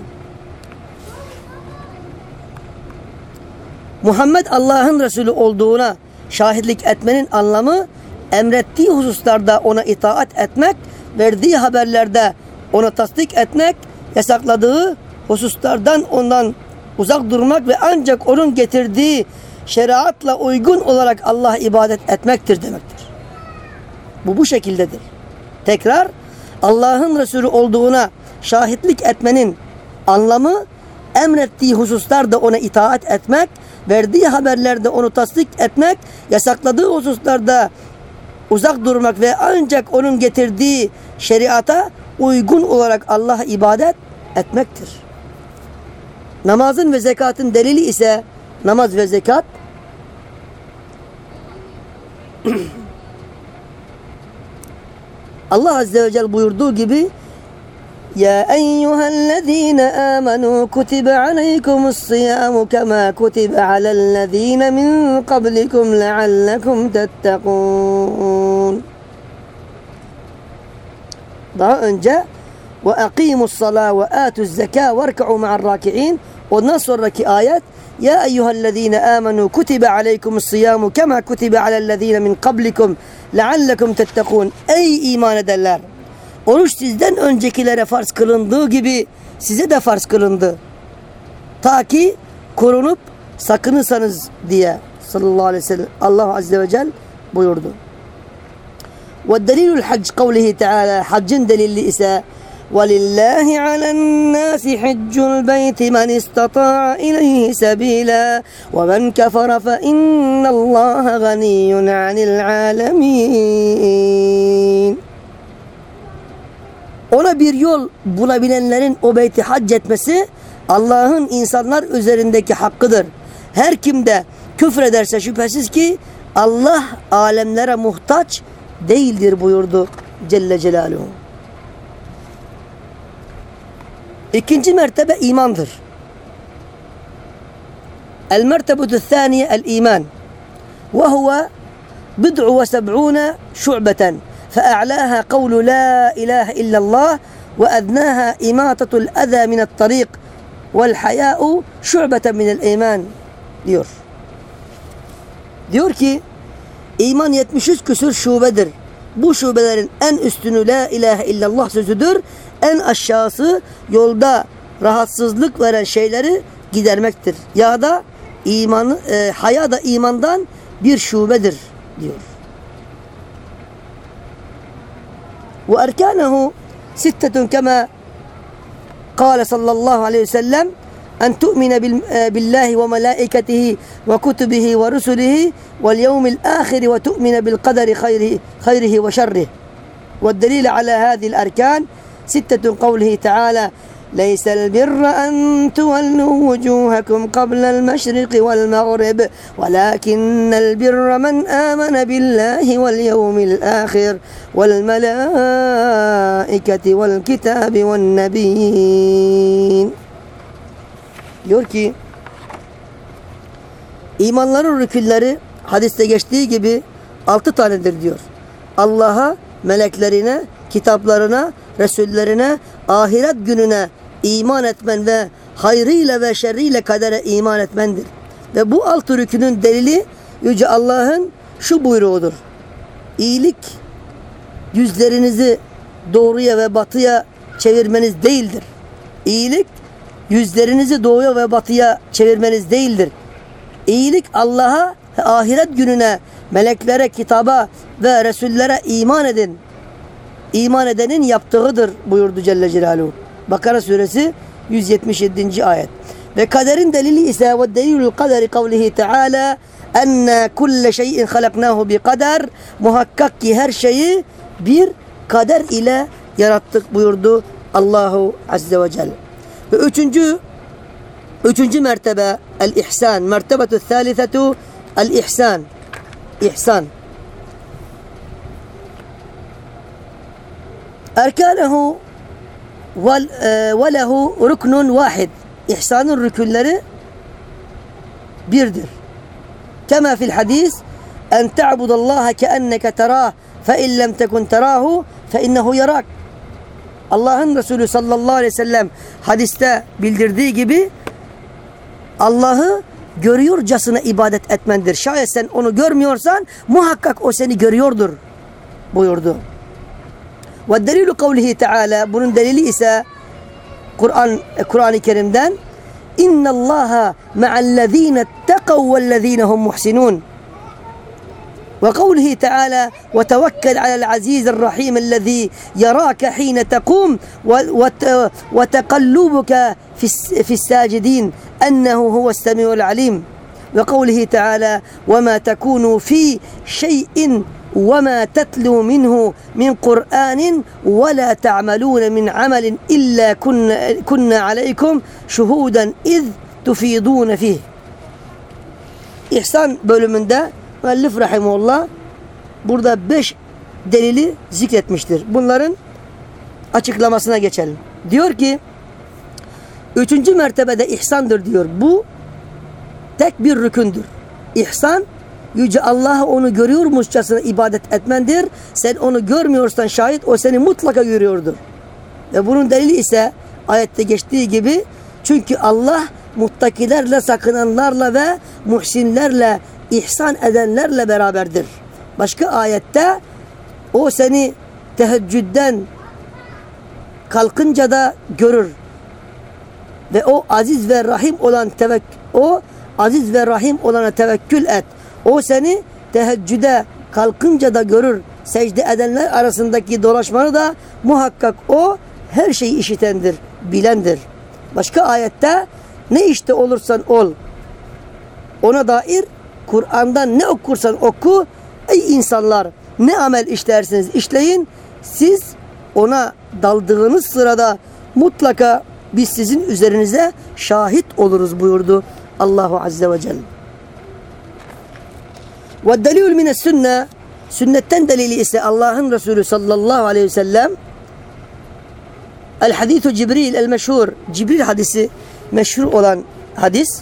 Muhammed Allah'ın Resulü olduğuna şahitlik etmenin anlamı emrettiği hususlarda ona itaat etmek, verdiği haberlerde ona tasdik etmek, yasakladığı hususlardan ondan uzak durmak ve ancak onun getirdiği şeriatla uygun olarak Allah ibadet etmektir demektir. Bu bu şekildedir. Tekrar Allah'ın Resulü olduğuna şahitlik etmenin anlamı emrettiği hususlarda ona itaat etmek, verdiği haberlerde onu tasdik etmek, yasakladığı hususlarda uzak durmak ve ancak onun getirdiği şeriata uygun olarak Allah'a ibadet etmektir. Namazın ve zekatın delili ise namaz ve zekat Allah Azze ve Celle buyurduğu gibi Ya eyyühellezine amenu kutibe aleykumussiyamu kema kutibe alellezine min kablikum leallekum tettekûn. Daha önce ve akimus sala ve atuz zeka verka'u ma'ar raki'in Ondan sonraki ayet Ya eyyühellezine amenu kutibe aleykumus siyamu kema kutibe alellezine min kablikum leallekum tettekun Ey iman edenler! Oruç sizden öncekilere farz kılındığı gibi size de farz kılındı. Ta ki korunup sakınırsanız diye sallallahu aleyhi ve sellem Allah azze ve cel buyurdu. Ve delilul hac kavlihi teala haccın delili ise ولله على الناس حج البيت من استطاع إليه سبيلا ومن كفر فإن الله غني عن العالمين Ona bir yol bulabilenlerin o beyti hac etmesi Allah'ın insanlar üzerindeki hakkıdır. Her kim de küfrederse şüphesiz ki Allah alemlere muhtaç değildir buyurdu Celle Celaluhu. İkinci mertebe imandır. El mertebetu thaniye el iman. Ve huve bid'u ve seb'une şu'beten. فأعلاها قول لا إله إلا الله وأدناها إماتة الأذى من الطريق والحياء شعبة من الإيمان diyor. Diyor ki iman 73 küsür şubedir. Bu şubelerin en üstünü la ilahe illallah sözüdür. En aşağısı yolda rahatsızlık veren şeyleri gidermektir. Ya da imanı, e, haya da imandan bir şubedir diyor. Ve erkanehu sittetun kema قال صلى الله عليه وسلم أن تؤمن بالله وملائكته وكتبه ورسله واليوم الآخر وتؤمن بالقدر خيره, خيره وشره والدليل على هذه الأركان ستة قوله تعالى ليس البر أن تولوا وجوهكم قبل المشرق والمغرب ولكن البر من آمن بالله واليوم الآخر والملائكة والكتاب والنبيين diyor ki imanların rükünleri hadiste geçtiği gibi altı tanedir diyor. Allah'a, meleklerine, kitaplarına, Resullerine, ahiret gününe iman etmen ve hayrıyla ve şerriyle kadere iman etmendir. Ve bu altı rükünün delili Yüce Allah'ın şu buyruğudur. İyilik yüzlerinizi doğruya ve batıya çevirmeniz değildir. İyilik yüzlerinizi doğuya ve batıya çevirmeniz değildir. İyilik Allah'a ahiret gününe, meleklere, kitaba ve Resullere iman edin. İman edenin yaptığıdır buyurdu Celle Celaluhu. Bakara suresi 177. ayet. Ve kaderin delili ise ve delilul kaderi kavlihi teala enne kulle şeyin halaknahu bi kader muhakkak ki her şeyi bir kader ile yarattık buyurdu Allahu Azze ve Celle. Ve üçüncü üçüncü mertebe el ihsan mertebetu thalithetu el ihsan ihsan erkanehu ve lehu ruknun vahid ihsanın rükünleri birdir kema fil hadis en ta'budallaha keenneke terah fe in lem tekun terahu fe innehu yarak Allah'ın Resulü sallallahu aleyhi ve sellem hadiste bildirdiği gibi Allah'ı görüyorcasına ibadet etmendir. Şayet sen onu görmüyorsan muhakkak o seni görüyordur buyurdu. Ve delilu kavlihi teala bunun delili ise Kur'an Kur'an-ı Kerim'den İnna Allaha ma'allezine tekav vellezine hum muhsinun. وقوله تعالى وتوكل على العزيز الرحيم الذي يراك حين تقوم وتقلبك في الساجدين أنه هو السميع العليم وقوله تعالى وما تكونوا في شيء وما تتلو منه من قرآن ولا تعملون من عمل إلا كنا, كنا عليكم شهودا إذ تفيضون فيه İhsan bölümünde müellif rahimullah burada beş delili zikretmiştir. Bunların açıklamasına geçelim. Diyor ki üçüncü mertebede ihsandır diyor. Bu tek bir rükündür. İhsan Yüce Allah onu görüyormuşçasına ibadet etmendir. Sen onu görmüyorsan şahit o seni mutlaka görüyordur. Ve bunun delili ise ayette geçtiği gibi çünkü Allah muttakilerle sakınanlarla ve muhsinlerle ihsan edenlerle beraberdir. Başka ayette o seni teheccüden kalkınca da görür. Ve o aziz ve rahim olan tevek o aziz ve rahim olana tevekkül et. O seni teheccüde kalkınca da görür. Secde edenler arasındaki dolaşmanı da muhakkak o her şeyi işitendir, bilendir. Başka ayette ne işte olursan ol ona dair Kur'an'dan ne okursan oku ey insanlar ne amel işlersiniz işleyin siz ona daldığınız sırada mutlaka biz sizin üzerinize şahit oluruz buyurdu Allahu Azze ve Celle. Ve delil mine sünne sünnetten delili ise Allah'ın Resulü sallallahu aleyhi ve sellem El hadithu Cibril el meşhur Cibril hadisi meşhur olan hadis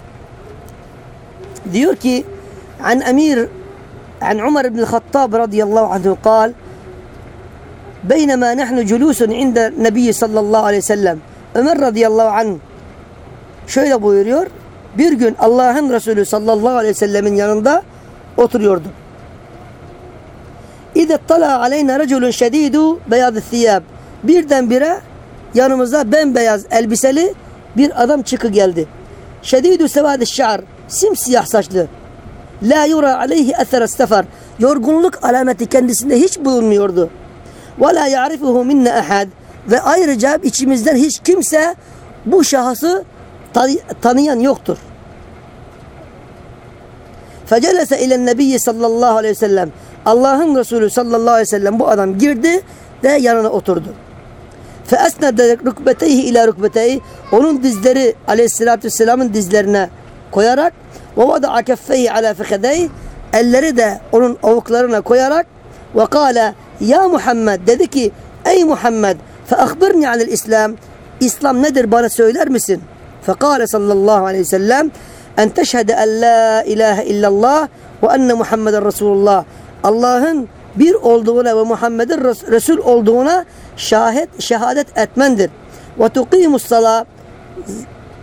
diyor ki عن أمير عن عمر بن الخطاب رضي الله عنه قال بينما نحن جلوس عند النبي sallallahu aleyhi ve sellem Ömer radıyallahu anh şöyle buyuruyor. Bir gün Allah'ın Resulü sallallahu aleyhi ve sellemin yanında oturuyordu. İde tala aleyna reculun şedidu beyaz thiyab. Birdenbire yanımıza bembeyaz elbiseli bir adam çıkı geldi. Şedidu sevadi şa'ar. Simsiyah saçlı. La yura aleyhi eser sefer. Yorgunluk alameti kendisinde hiç bulunmuyordu. Ve la ya'rifuhu minne ahad. Ve ayrıca içimizden hiç kimse bu şahsı tanıyan yoktur. Fecelese ilen nebiyyi sallallahu aleyhi ve sellem. Allah'ın Resulü sallallahu aleyhi ve sellem bu adam girdi ve yanına oturdu. Fe esnede rükbeteyhi ila rükbeteyhi. Onun dizleri aleyhissalatü vesselamın dizlerine koyarak ve vada'a keffeyhi ala fekadeyhi. Elleri de onun avuklarına koyarak ve kâle ya Muhammed dedi ki ey Muhammed fe ahbirni anil İslam. İslam nedir bana söyler misin? Fekale sallallahu aleyhi ve sellem en teşhede en la ilahe illallah ve enne Muhammeden Resulullah. Allah'ın bir olduğuna ve Muhammed'in Resul olduğuna şahit, şehadet etmendir. Ve tuqimus sala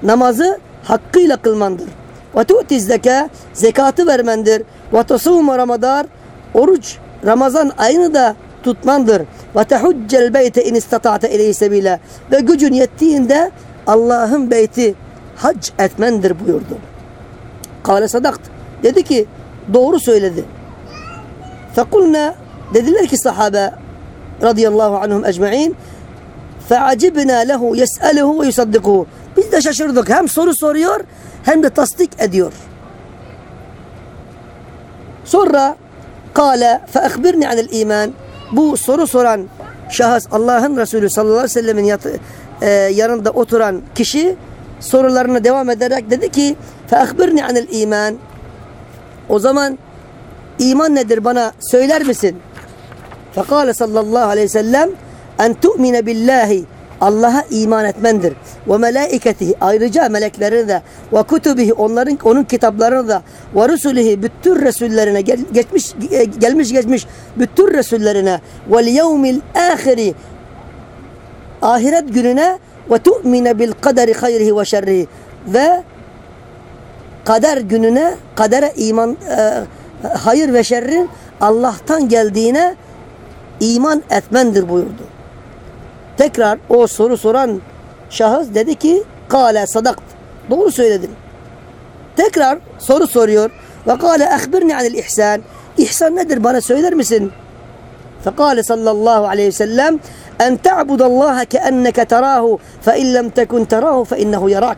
namazı hakkıyla kılmandır. Ve tu'tiz zeka zekatı vermendir. Ve tasum ramadar oruç Ramazan ayını da tutmandır. Ve tehuccel beyte in istata'te ileyhi sebile ve gücün yettiğinde Allah'ın beyti hac etmendir buyurdu. Kale sadakt. Dedi ki doğru söyledi. Fekulna dediler ki sahabe radıyallahu anhum ecma'in feacibna lehu yes'aluhu ve yusaddikuhu. Biz de şaşırdık. Hem soru soruyor hem de tasdik ediyor. Sonra kale feakbirni anil iman. Bu soru soran şahıs Allah'ın Resulü sallallahu aleyhi ve sellemin e, yanında oturan kişi sorularına devam ederek dedi ki feakbirni anil iman. O zaman iman nedir bana söyler misin? Fekale sallallahu aleyhi ve sellem en tu'mine billahi Allah'a iman etmendir. Ve melaiketihi ayrıca meleklerine de ve kutubihi onların onun kitaplarına da ve rusulihi bütün resullerine gel, geçmiş gelmiş geçmiş bütün resullerine ve yevmil ahiri ahiret gününe ve tu'mine bil kaderi hayrihi ve şerrihi ve kader gününe kadere iman e, hayır ve şerrin Allah'tan geldiğine iman etmendir buyurdu. Tekrar o soru soran şahıs dedi ki kâle sadakt. Doğru söyledin. Tekrar soru soruyor. Ve kâle ehbirni anil ihsan. İhsan nedir bana söyler misin? Sallallahu aleyhi ve sellem en te'budallaha keenneke terahu fe in lem tekun terahu fe innehu yarak.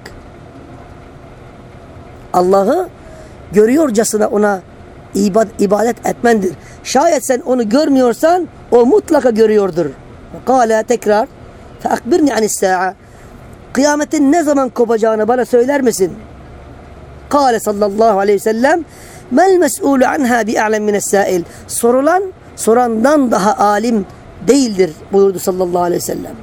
Allah'ı görüyorcasına ona ibadet etmendir. Şayet sen onu görmüyorsan o mutlaka görüyordur. Kale tekrar feakbirni anis sa'a kıyametin ne zaman kopacağını bana söyler misin? Kale sallallahu aleyhi ve sellem mel mes'ulu anha bi'a'lem mines sa'il sorulan sorandan daha alim değildir buyurdu sallallahu aleyhi ve sellem.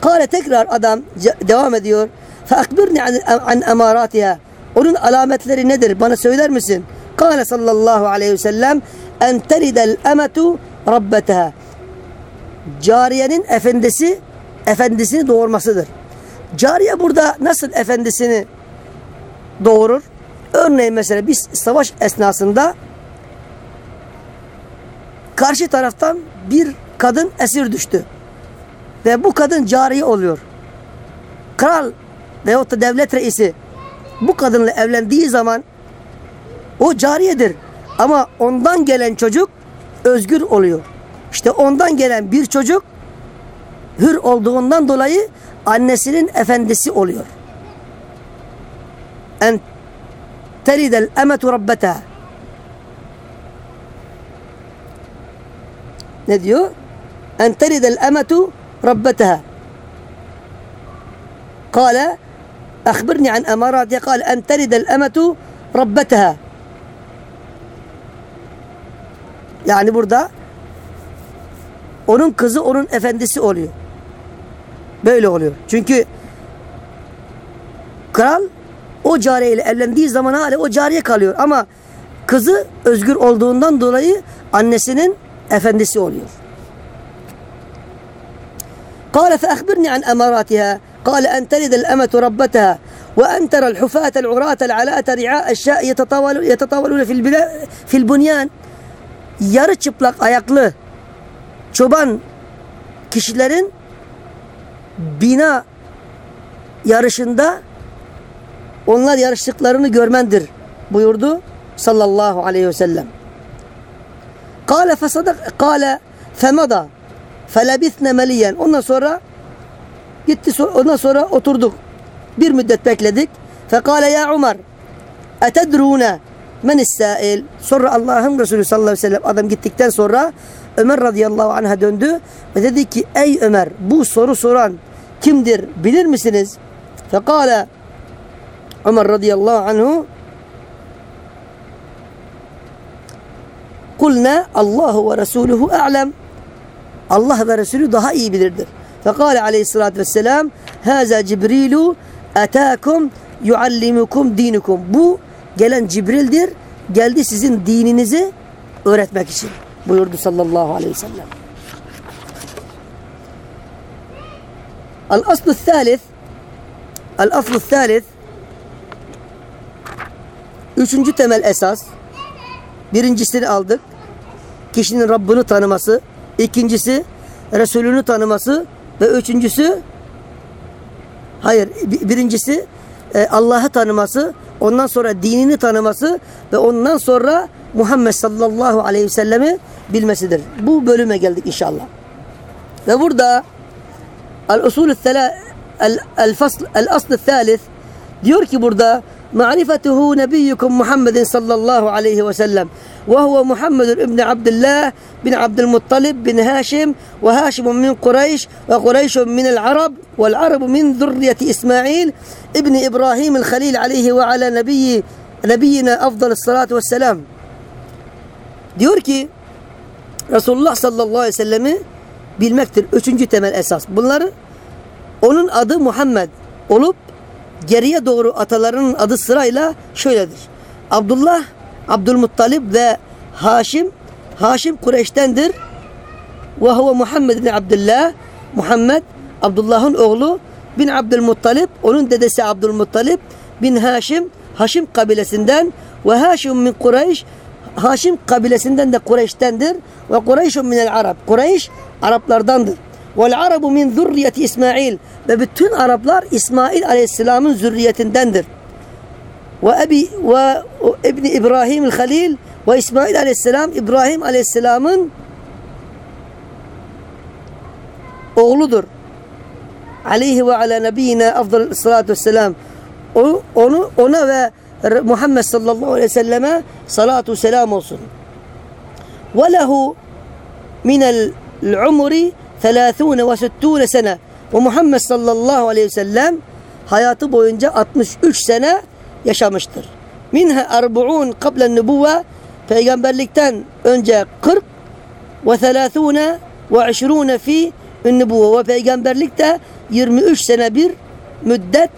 Kale tekrar adam devam ediyor. Feakbirni an, emaratiha onun alametleri nedir bana söyler misin? Kale sallallahu aleyhi ve sellem en teridel emetu rabbeteha cariyenin efendisi efendisini doğurmasıdır. Cariye burada nasıl efendisini doğurur? Örneğin mesela biz savaş esnasında karşı taraftan bir kadın esir düştü. Ve bu kadın cariye oluyor. Kral veyahut da devlet reisi bu kadınla evlendiği zaman o cariyedir. Ama ondan gelen çocuk özgür oluyor. İşte ondan gelen bir çocuk hür olduğundan dolayı annesinin efendisi oluyor. En teridel emetu rabbeta. Ne diyor? En teridel emetu rabbeteha. قال أخبرني عن أماراتها قال أن تلد الأمة ربتها yani burada onun kızı onun efendisi oluyor. Böyle oluyor. Çünkü kral o cariye ile evlendiği zaman hala o cariye kalıyor. Ama kızı özgür olduğundan dolayı annesinin efendisi oluyor. قال فأخبرني عن أماراتها قال أن تلد الأمة ربتها وأن ترى الحفاة العراة العلاة رعاء الشاء يتطاول يتطاولون في البنا في البنيان yarı çıplak ayaklı çoban kişilerin bina yarışında onlar yarıştıklarını görmendir buyurdu sallallahu aleyhi ve sellem. Kale fesadak kale femada felebithne meliyen. Ondan sonra gitti ondan sonra oturduk. Bir müddet bekledik. Fekale ya Umar etedrune men issail. Sonra Allah'ın Resulü sallallahu aleyhi ve sellem adam gittikten sonra Ömer radıyallahu anh'a döndü ve dedi ki ey Ömer bu soru soran kimdir bilir misiniz? Fekale Ömer radıyallahu anhu Kulna Allahu ve Resuluhu a'lem. Allah ve Resulü daha iyi bilirdir. Fekale aleyhissalatü vesselam Haza Cibrilu etâkum yuallimukum dinukum. Bu gelen Cibril'dir. Geldi sizin dininizi öğretmek için. Buyurdu sallallahu aleyhi ve sellem. الأصل الثالث الأصل الثالث Üçüncü temel esas birincisini aldık. Kişinin Rabbini tanıması. ikincisi Resulünü tanıması. Ve üçüncüsü hayır birincisi e, Allah'ı tanıması. Ondan sonra dinini tanıması. Ve ondan sonra Muhammed sallallahu aleyhi ve sellemi bilmesidir. Bu bölüme geldik inşallah. Ve burada el-usul el-fasl el-asl thalith diyor ki burada معرفته نبيكم محمد صلى الله عليه وسلم وهو محمد بن عبد الله بن عبد المطلب بن هاشم وهاشم من قريش وقريش من العرب والعرب من ذرية إسماعيل ابن إبراهيم الخليل عليه وعلى نبي نبينا أفضل الصلاة والسلام diyor ki Resulullah sallallahu aleyhi ve sellemi bilmektir. Üçüncü temel esas. Bunları onun adı Muhammed olup geriye doğru atalarının adı sırayla şöyledir. Abdullah, Abdülmuttalib ve Haşim. Haşim Kureyş'tendir. Ve huve Muhammed bin Abdullah. Muhammed Abdullah'ın oğlu bin Abdülmuttalib. Onun dedesi Abdülmuttalib bin Haşim. Haşim kabilesinden ve Haşim min Kureyş. Haşim kabilesinden de Kureyş'tendir. Ve Kureyşun minel Arap. Kureyş Araplardandır. Vel Arabu min zürriyeti İsmail. Ve bütün Araplar İsmail Aleyhisselam'ın zürriyetindendir. Ve Ebi ve İbni İbrahim el Halil ve İsmail Aleyhisselam İbrahim Aleyhisselam'ın oğludur. Aleyhi ve ala nebiyyina afdal salatu vesselam. Onu, ona ve Muhammed sallallahu aleyhi ve selleme salatu selam olsun. Ve lehu minel umri 30 ve 60 sene. Ve Muhammed sallallahu aleyhi ve sellem hayatı boyunca 63 sene yaşamıştır. Minha erbu'un kablen nübüvve peygamberlikten önce 40 ve 30 ve 20 fi nübüvve ve peygamberlikte 23 sene bir müddet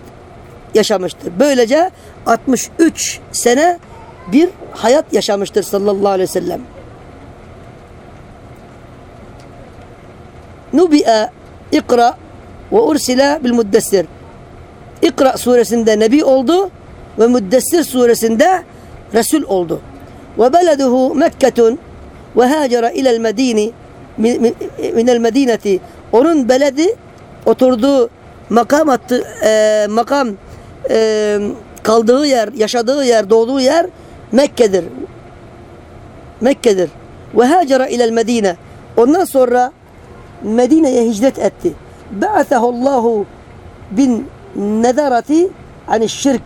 yaşamıştır. Böylece 63 sene bir hayat yaşamıştır sallallahu aleyhi ve sellem. Nubi'a ikra ve ursila bil muddessir. İkra suresinde nebi oldu ve Müddessir suresinde Resul oldu. Ve beleduhu Mekke'tun ve hacera ilel medini minel medineti. Onun beledi oturduğu makam attı, e, makam e, kaldığı yer, yaşadığı yer, doğduğu yer Mekke'dir. Mekke'dir. Ve hacera ilel medine. Ondan sonra Medine'ye hicret etti. Ba'atahullahu bin nedarati hani şirk.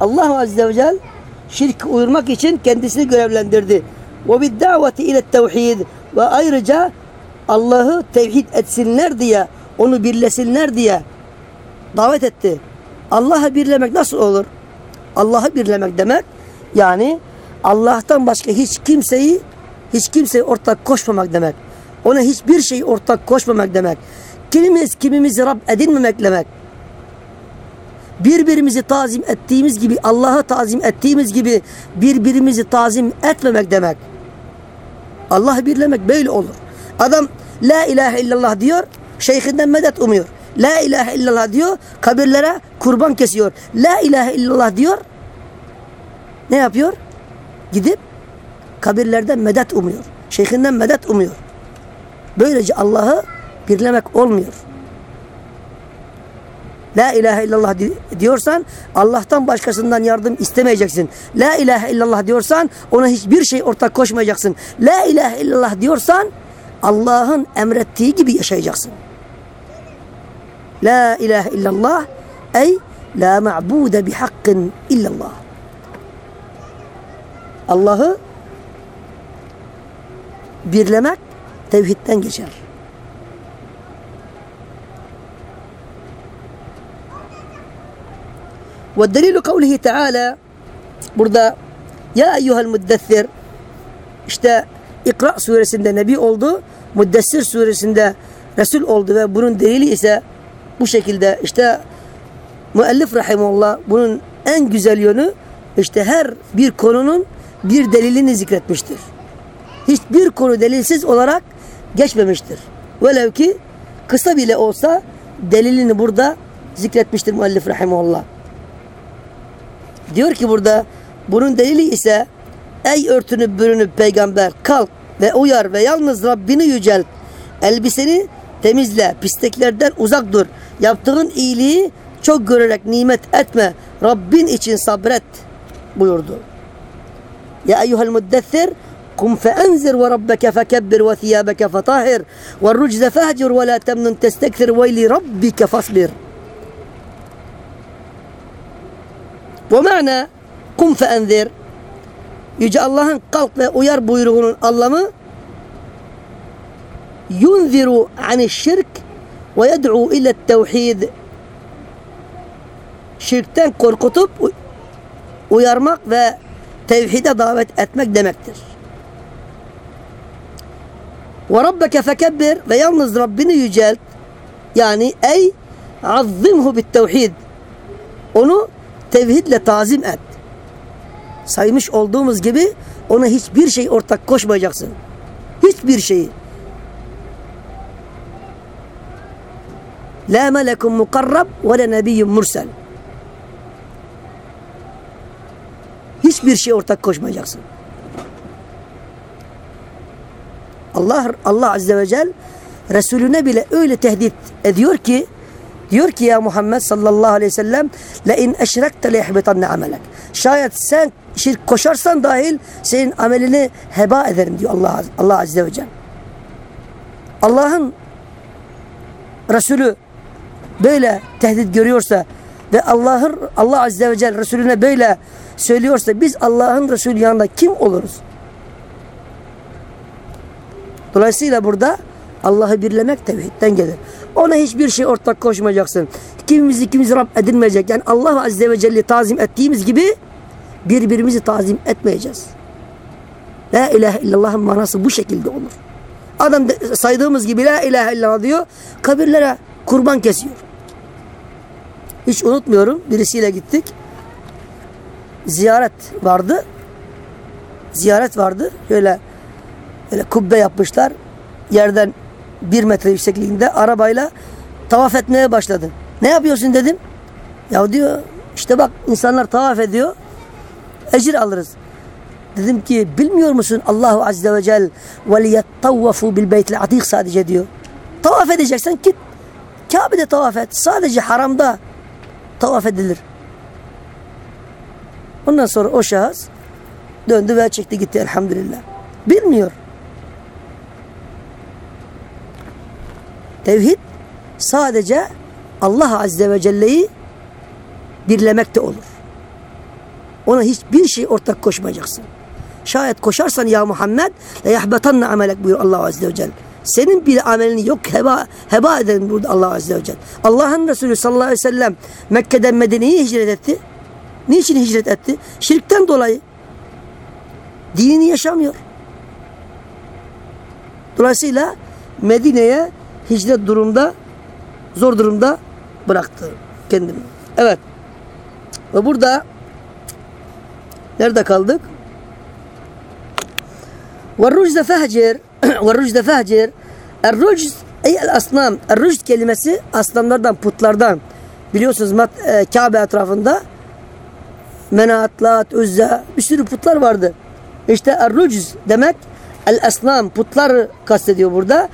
Allah Azze ve Celle şirk uyurmak için kendisini görevlendirdi. Ve bid daveti ile tevhid ve ayrıca Allah'ı tevhid etsinler diye, onu birlesinler diye davet etti. Allah'ı birlemek nasıl olur? Allah'ı birlemek demek yani Allah'tan başka hiç kimseyi hiç kimseye ortak koşmamak demek. Ona hiçbir şey ortak koşmamak demek. Kimimiz kimimizi Rab edinmemek demek. Birbirimizi tazim ettiğimiz gibi Allah'ı tazim ettiğimiz gibi birbirimizi tazim etmemek demek. Allah'ı birlemek böyle olur. Adam La ilahe illallah diyor. Şeyhinden medet umuyor. La ilahe illallah diyor. Kabirlere kurban kesiyor. La ilahe illallah diyor. Ne yapıyor? Gidip kabirlerden medet umuyor. Şeyhinden medet umuyor. Böylece Allah'ı birlemek olmuyor. La ilahe illallah diyorsan Allah'tan başkasından yardım istemeyeceksin. La ilahe illallah diyorsan ona hiçbir şey ortak koşmayacaksın. La ilahe illallah diyorsan Allah'ın emrettiği gibi yaşayacaksın. La ilahe illallah ey la ma'bude bihakkın illallah. Allah'ı birlemek tevhidden geçer. Ve delilü kavlihi teala burada ya eyyuhel müddessir işte İkra suresinde Nebi oldu, Müddessir suresinde Resul oldu ve bunun delili ise bu şekilde işte müellif rahimullah bunun en güzel yönü işte her bir konunun bir delilini zikretmiştir. Hiçbir konu delilsiz olarak geçmemiştir. Velev ki kısa bile olsa delilini burada zikretmiştir müellif rahimullah. Diyor ki burada bunun delili ise ey örtünüp bürünüp peygamber kalk ve uyar ve yalnız Rabbini yücelt. Elbiseni temizle, pisliklerden uzak dur. Yaptığın iyiliği çok görerek nimet etme. Rabbin için sabret buyurdu. Ya eyyuhel müddessir kum feenzir ve rabbeke fekebbir ve thiyabeke fetahhir ve rucze fehcur ve la temnun testekthir ve li rabbike fasbir. Ve ma'na kum feenzir Yüce Allah'ın kalk ve uyar buyruğunun anlamı yunziru ani şirk ve yed'u ile tevhid şirkten korkutup uyarmak ve tevhide davet etmek demektir. Ve rabbeke fekebbir ve yalnız Rabbini yücelt yani ey azzimhu bit tevhid onu tevhidle tazim et. Saymış olduğumuz gibi ona hiçbir şey ortak koşmayacaksın. Hiçbir şeyi. La melekun mukarrab ve le nebiyyun mursel. Hiçbir şey ortak koşmayacaksın. Allah Allah Azze ve Celle Resulüne bile öyle tehdit ediyor ki diyor ki ya Muhammed sallallahu aleyhi ve sellem la in eşrekte le amelek. Şayet sen şirk koşarsan dahil senin amelini heba ederim diyor Allah Allah Azze ve Celle. Allah'ın Resulü böyle tehdit görüyorsa ve Allah'ın Allah Azze ve Celle Resulüne böyle söylüyorsa biz Allah'ın Resulü yanında kim oluruz? Dolayısıyla burada Allah'ı birlemek tevhidden gelir. Ona hiçbir şey ortak koşmayacaksın. Kimimiz ikimiz Rab edinmeyecek. Yani Allah Azze ve Celle'yi tazim ettiğimiz gibi birbirimizi tazim etmeyeceğiz. La ilahe illallah'ın manası bu şekilde olur. Adam saydığımız gibi la ilahe illallah diyor. Kabirlere kurban kesiyor. Hiç unutmuyorum. Birisiyle gittik. Ziyaret vardı. Ziyaret vardı. Böyle böyle kubbe yapmışlar. Yerden bir metre yüksekliğinde arabayla tavaf etmeye başladı. Ne yapıyorsun dedim. Ya diyor işte bak insanlar tavaf ediyor. Ecir alırız. Dedim ki bilmiyor musun Allahu Azze ve Celle وَلِيَتَّوَّفُوا بِالْبَيْتِ atik sadece diyor. Tavaf edeceksen git. Kabe'de tavaf et. Sadece haramda tavaf edilir. Ondan sonra o şahıs döndü ve çekti gitti elhamdülillah. Bilmiyor. Tevhid sadece Allah Azze ve Celle'yi birlemekte olur. Ona hiçbir şey ortak koşmayacaksın. Şayet koşarsan ya Muhammed le yahbetanne amelek buyur Allah Azze ve Celle. Senin bir amelini yok heba, heba ederim burada Allah Azze ve Celle. Allah'ın Resulü sallallahu aleyhi ve sellem Mekke'den Medine'ye hicret etti. Niçin hicret etti? Şirkten dolayı. Dinini yaşamıyor. Dolayısıyla Medine'ye hicret durumda zor durumda bıraktı kendini. Evet. Ve burada nerede kaldık? Fehcir ve rucde fehcir Er-rucz ey el asnam. Er-rucz kelimesi aslanlardan, putlardan. Biliyorsunuz e, Kabe etrafında Menat, Lat, Uzza bir sürü putlar vardı. İşte er-rucz demek el asnam putlar kastediyor burada.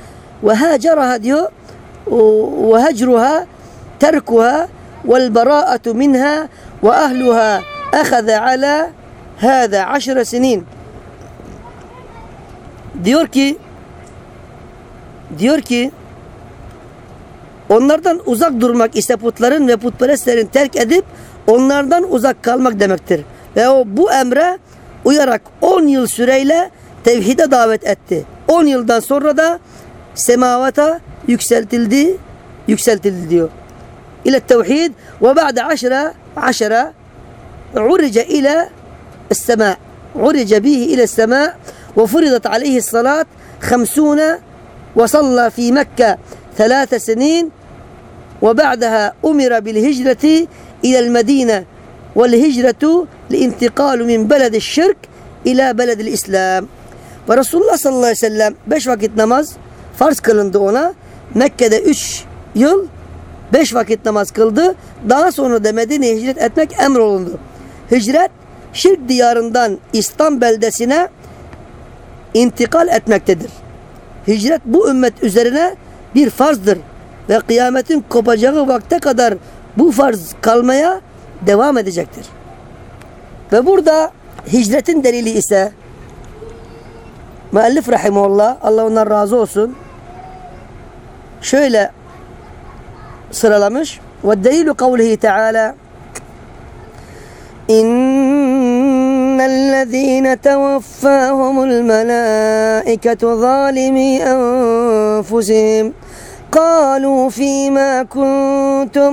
Ve diyor ve hecruha terkuha vel bara'atu minha ve ahluha ahaza ala hâzâ aşre sinin. Diyor ki diyor ki onlardan uzak durmak ise putların ve putperestlerin terk edip onlardan uzak kalmak demektir. Ve o bu emre uyarak 10 yıl süreyle tevhide davet etti. 10 yıldan sonra da semavata yükseltildi, yükseltildi diyor. İle tevhid ve ba'de aşra aşra urice ile السماء عرج به إلى السماء وفرضت عليه الصلاة خمسون وصلى في مكة ثلاث سنين وبعدها أمر بالهجرة إلى المدينة والهجرة الانتقال من بلد الشرك إلى بلد الإسلام ورسول الله صلى الله عليه وسلم beş vakit namaz farz kılındı ona. Mekke'de üç yıl beş vakit namaz kıldı. Daha sonra da Medine'ye hicret etmek emrolundu. Hicret şirk diyarından İslam beldesine intikal etmektedir. Hicret bu ümmet üzerine bir farzdır ve kıyametin kopacağı vakte kadar bu farz kalmaya devam edecektir. Ve burada hicretin delili ise müellif rahimullah Allah ondan razı olsun şöyle sıralamış ve delilu kavlihi teala الذين توفاهم الملائكة ظالمي أنفسهم قالوا فيما كنتم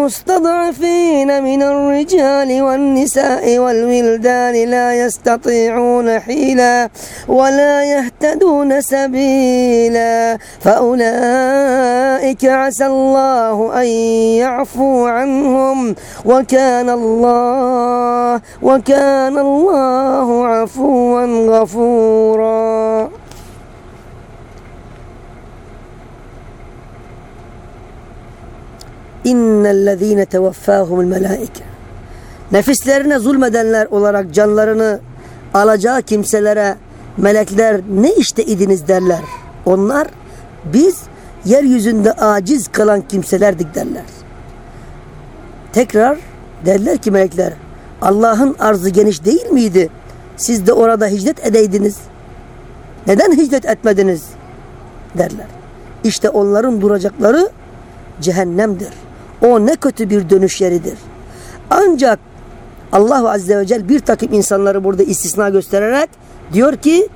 المستضعفين من الرجال والنساء والولدان لا يستطيعون حيلا ولا يهتدون سبيلا. فأولئك عسى الله أن يعفو عنهم. وكان الله وكان الله عفوا غفورا. İnnellezîne tevaffâhumul melâike. Nefislerine zulmedenler olarak canlarını alacağı kimselere melekler ne işte idiniz derler. Onlar biz yeryüzünde aciz kalan kimselerdik derler. Tekrar derler ki melekler Allah'ın arzı geniş değil miydi? Siz de orada hicret edeydiniz. Neden hicret etmediniz? derler. İşte onların duracakları cehennemdir. O ne kötü bir dönüş yeridir. Ancak Allah Azze ve Celle bir takım insanları burada istisna göstererek diyor ki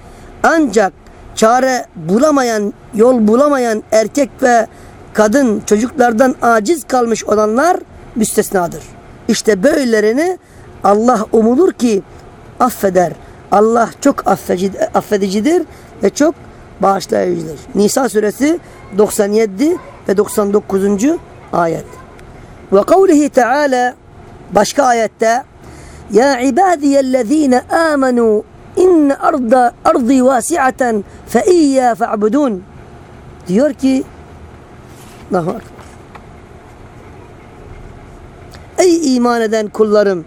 ancak çare bulamayan, yol bulamayan erkek ve kadın çocuklardan aciz kalmış olanlar müstesnadır. İşte böylelerini Allah umulur ki affeder. Allah çok affedicidir ve çok bağışlayıcıdır. Nisa suresi 97 ve 99. ayet. Ve kavlihi Teala başka ayette Ya ibadiyellezine amenu inne arda ardi vasi'aten fe iyya fe'budun diyor ki Allahu Akbar Ey iman eden kullarım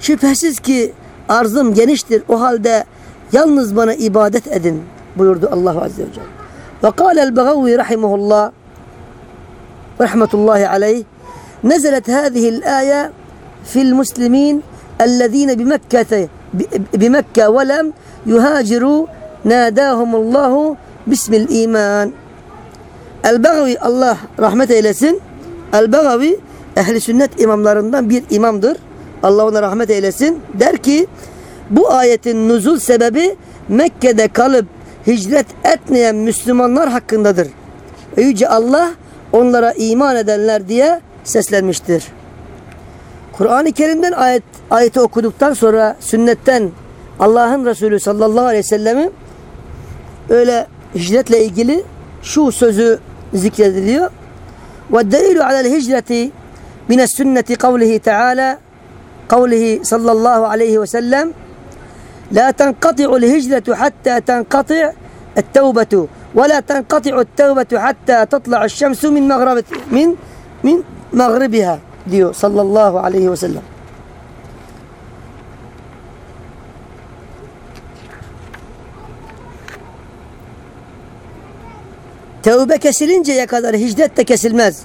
şüphesiz ki arzım geniştir o halde yalnız bana ibadet edin buyurdu Allah Azze ve Celle. Ve kâlel Begavi rahimahullah rahmetullahi aleyh نزلت هذه الآية في المسلمين الذين بمكة بمكة ولم يهاجروا ناداهم الله باسم الإيمان El-Begavi Allah rahmet eylesin. El-Begavi ehli sünnet imamlarından bir imamdır. Allah ona rahmet eylesin. Der ki bu ayetin nuzul sebebi Mekke'de kalıp hicret etmeyen Müslümanlar hakkındadır. ve Yüce Allah onlara iman edenler diye seslenmiştir. Kur'an-ı Kerim'den ayet, ayeti okuduktan sonra sünnetten Allah'ın Resulü sallallahu aleyhi ve sellem'in öyle hicretle ilgili şu sözü zikrediliyor. وَالدَّلِيلُ عَلَى الْهِجْرَةِ مِنَ السُنَّةِ قَوْلِهِ تَعَالَى قوله صلى الله عليه وسلم لا تنقطع الهجرة حتى تنقطع التوبة ولا تنقطع التوبة حتى تطلع الشمس من مغرب من من مغربها diyor sallallahu aleyhi ve sellem. Tevbe kesilinceye kadar hicret de kesilmez.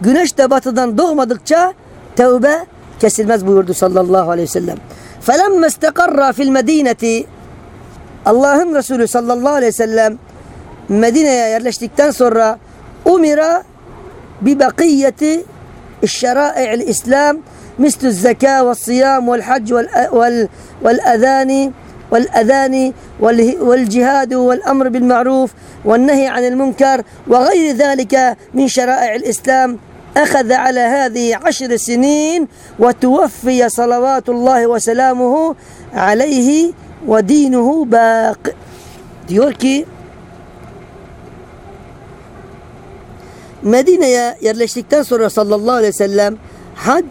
Güneş de batıdan doğmadıkça tevbe kesilmez buyurdu sallallahu aleyhi ve sellem. فَلَمَّ اسْتَقَرَّ فِي الْمَد۪ينَةِ Allah'ın Resulü sallallahu aleyhi ve sellem Medine'ye yerleştikten sonra umira bi bakiyeti الشرائع الإسلام مثل الزكاة والصيام والحج والأذان والأذان والجهاد والأمر بالمعروف والنهي عن المنكر وغير ذلك من شرائع الإسلام. أخذ على هذه عشر سنين وتوفي صلوات الله وسلامه عليه ودينه باق. diyor ki Medine'ye yerleştikten sonra sallallahu aleyhi ve sellem hac,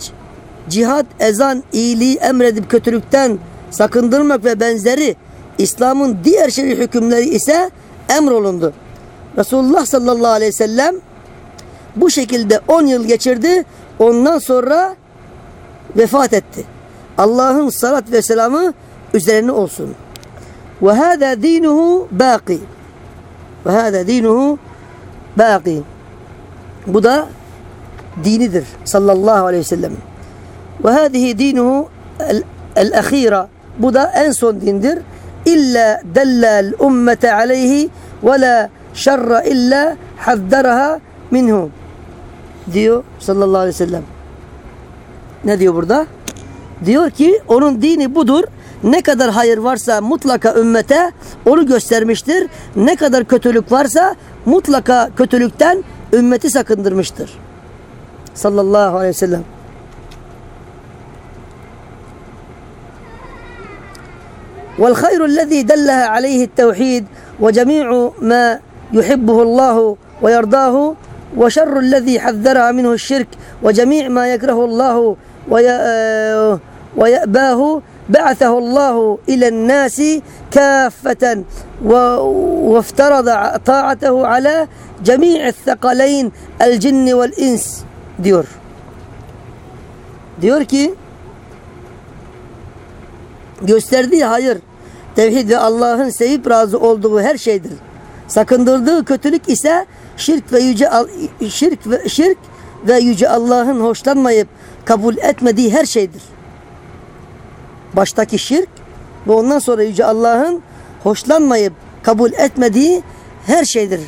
cihad, ezan, iyiliği emredip kötülükten sakındırmak ve benzeri İslam'ın diğer şer'i hükümleri ise emrolundu. Resulullah sallallahu aleyhi ve sellem bu şekilde 10 yıl geçirdi. Ondan sonra vefat etti. Allah'ın salat ve selamı üzerine olsun. Ve hâzâ dînuhu bâki. Ve bâki. Bu da dinidir sallallahu aleyhi ve sellem. Ve hâzihi dînuhu el-ahîra. Bu da en son dindir. İlla dellel ummete aleyhi ve la şerra illa haddaraha minhu diyor sallallahu aleyhi ve sellem. Ne diyor burada? Diyor ki onun dini budur. Ne kadar hayır varsa mutlaka ümmete onu göstermiştir. Ne kadar kötülük varsa mutlaka kötülükten ümmeti sakındırmıştır. Sallallahu aleyhi ve sellem. والخير الذي دلها عليه التوحيد وجميع ما يحبه الله ويرضاه وشر الذي حذرها منه الشرك وجميع ما يكره الله ويأباه بعثه الله إلى الناس كافة وافترض طاعته على cemi'is-sekaleyn el cinni vel ins diyor. Diyor ki gösterdiği hayır tevhid ve Allah'ın sevip razı olduğu her şeydir. Sakındırdığı kötülük ise şirk ve yüce şirk ve şirk ve yüce Allah'ın hoşlanmayıp kabul etmediği her şeydir. Baştaki şirk ve ondan sonra yüce Allah'ın hoşlanmayıp kabul etmediği her şeydir.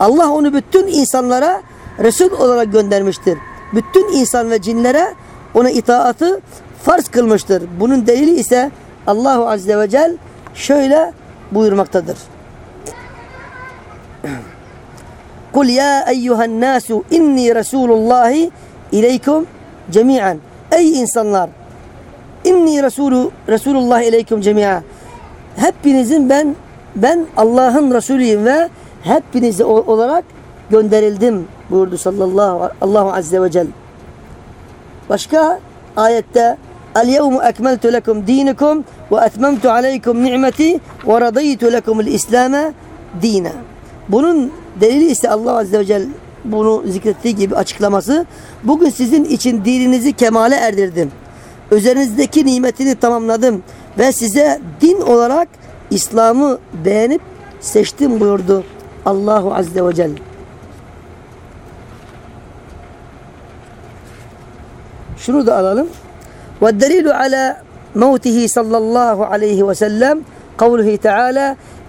Allah onu bütün insanlara Resul olarak göndermiştir. Bütün insan ve cinlere ona itaatı farz kılmıştır. Bunun delili ise Allahu Azze ve Celle şöyle buyurmaktadır. Kul ya eyyuhen nasu inni Resulullahi ileykum cemiyen. Ey insanlar inni Resulü Resulullah ileykum cemiyen. Hepinizin ben ben Allah'ın Resulüyüm ve hepinize olarak gönderildim buyurdu sallallahu Allahu azze ve celle. Başka ayette lekum dinikum ve etmemtu aleykum ni'meti ve radaytu lekum el-islame dina. Bunun delili ise Allah azze ve celle bunu zikrettiği gibi açıklaması bugün sizin için dininizi kemale erdirdim. Üzerinizdeki nimetini tamamladım ve size din olarak İslam'ı beğenip seçtim buyurdu Azze ve Celle. Şunu da alalım. والدليل على موته صلى الله عليه وسلم قوله تعالى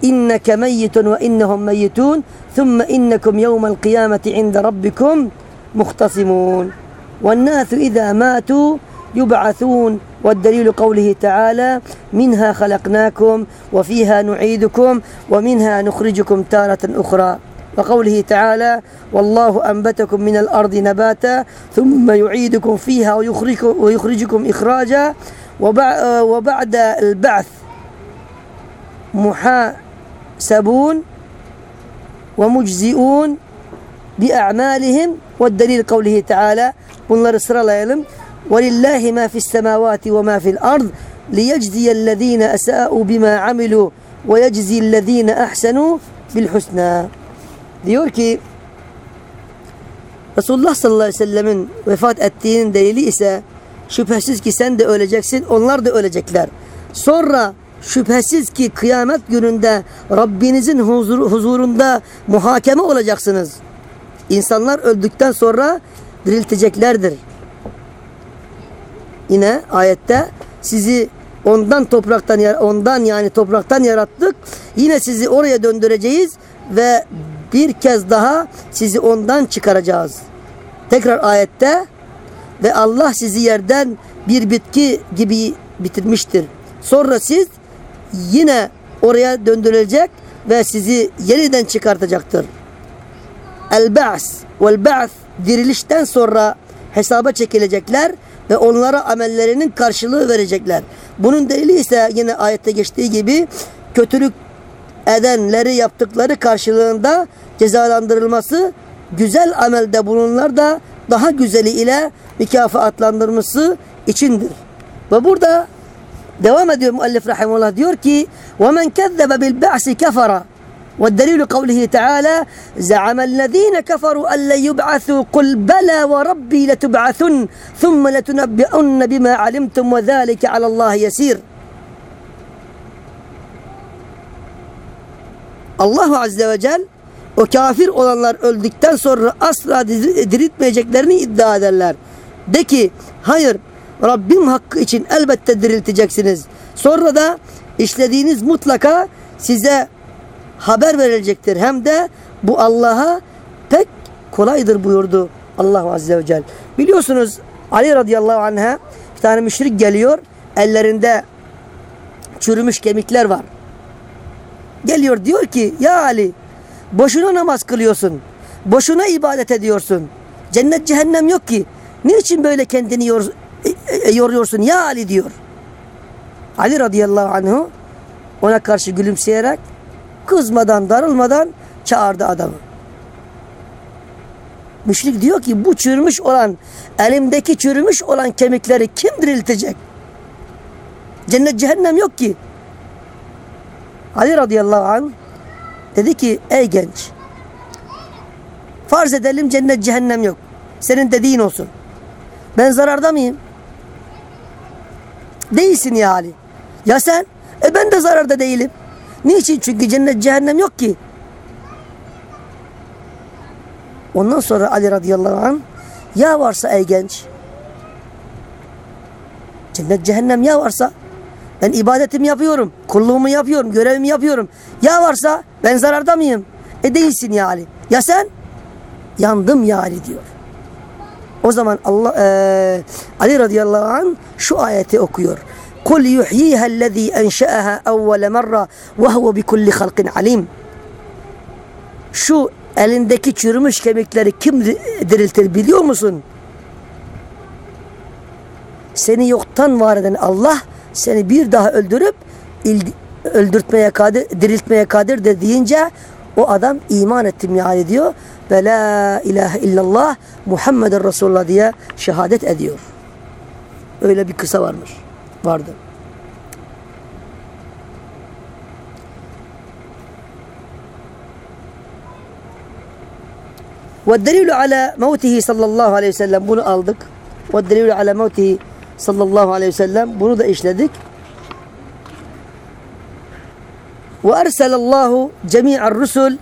إنك ميت وإنهم ميتون ثم إنكم يوم القيامة عند ربكم مختصمون والناس إذا ماتوا يبعثون والدليل قوله تعالى منها خلقناكم وفيها نعيدكم ومنها نخرجكم تارة أخرى. وقوله تعالى والله أنبتكم من الأرض نباتا ثم يعيدكم فيها ويخرجكم, ويخرجكم إخراجا. وبعد البعث محاسبون ومجزئون بأعمالهم. والدليل قوله تعالى bunları sıralayalım ولله ما في السماوات وما في الأرض ليجزي الذين أساءوا بما عملوا ويجزي الذين أحسنوا بالحسنى diyor ki Resulullah sallallahu aleyhi ve sellemin vefat ettiğinin delili ise şüphesiz ki sen de öleceksin onlar da ölecekler. Sonra şüphesiz ki kıyamet gününde Rabbinizin huzur, huzurunda muhakeme olacaksınız. İnsanlar öldükten sonra dirilteceklerdir. Yine ayette sizi ondan topraktan ondan yani topraktan yarattık. Yine sizi oraya döndüreceğiz ve bir kez daha sizi ondan çıkaracağız. Tekrar ayette ve Allah sizi yerden bir bitki gibi bitirmiştir. Sonra siz yine oraya döndürülecek ve sizi yeniden çıkartacaktır. El-Ba's vel-Ba'th dirilişten sonra hesaba çekilecekler ve onlara amellerinin karşılığı verecekler. Bunun delili ise yine ayette geçtiği gibi kötülük edenleri yaptıkları karşılığında cezalandırılması, güzel amelde bulunanlar da daha güzeli ile mükafatlandırması içindir. Ve burada devam ediyor müellif rahimullah diyor ki وَمَنْ كَذَّبَ بِالْبَعْسِ كَفَرَ والدليل قوله تعالى زعم الذين كفروا أن لن يبعثوا قل بلى وربي لتبعثن ثم لتنبئن بما علمتم وذلك على الله يسير Allahu Azze ve Celle o kafir olanlar öldükten sonra asla diriltmeyeceklerini iddia ederler. De ki hayır Rabbim hakkı için elbette dirilteceksiniz. Sonra da işlediğiniz mutlaka size haber verilecektir. Hem de bu Allah'a pek kolaydır buyurdu Allah Azze ve Celle. Biliyorsunuz Ali radıyallahu anh'a bir tane müşrik geliyor. Ellerinde çürümüş kemikler var. Geliyor diyor ki ya Ali boşuna namaz kılıyorsun. Boşuna ibadet ediyorsun. Cennet cehennem yok ki. Niçin böyle kendini yor, e, e, yoruyorsun ya Ali diyor. Ali radıyallahu anhu ona karşı gülümseyerek kızmadan darılmadan çağırdı adamı. Müşrik diyor ki bu çürümüş olan elimdeki çürümüş olan kemikleri kim diriltecek? Cennet cehennem yok ki. Ali radıyallahu anh dedi ki ey genç farz edelim cennet cehennem yok. Senin dediğin olsun. Ben zararda mıyım? Değilsin ya Ali. Ya sen? E ben de zararda değilim. Niçin? Çünkü cennet cehennem yok ki. Ondan sonra Ali radıyallahu anh ya varsa ey genç cennet cehennem ya varsa ben ibadetimi yapıyorum, kulluğumu yapıyorum, görevimi yapıyorum. Ya varsa ben zararda mıyım? E değilsin ya Ali. Ya sen? Yandım ya Ali diyor. O zaman Allah e, Ali radıyallahu anh şu ayeti okuyor. Allazi enşa'aha evvele merra ve huve bi kulli halqin alim. Şu elindeki çürümüş kemikleri kim diriltir biliyor musun? Seni yoktan var eden Allah seni bir daha öldürüp öldürtmeye kadir, diriltmeye kadir de deyince o adam iman ettim yani diyor ve la ilahe illallah Muhammeden Resulullah diye şehadet ediyor. Öyle bir kısa varmış Vardı. والدليل على موته صلى الله عليه وسلم bunu aldık. والدليل على موته sallallahu aleyhi ve sellem bunu da işledik. Ve erselallahu cemi'ar rusul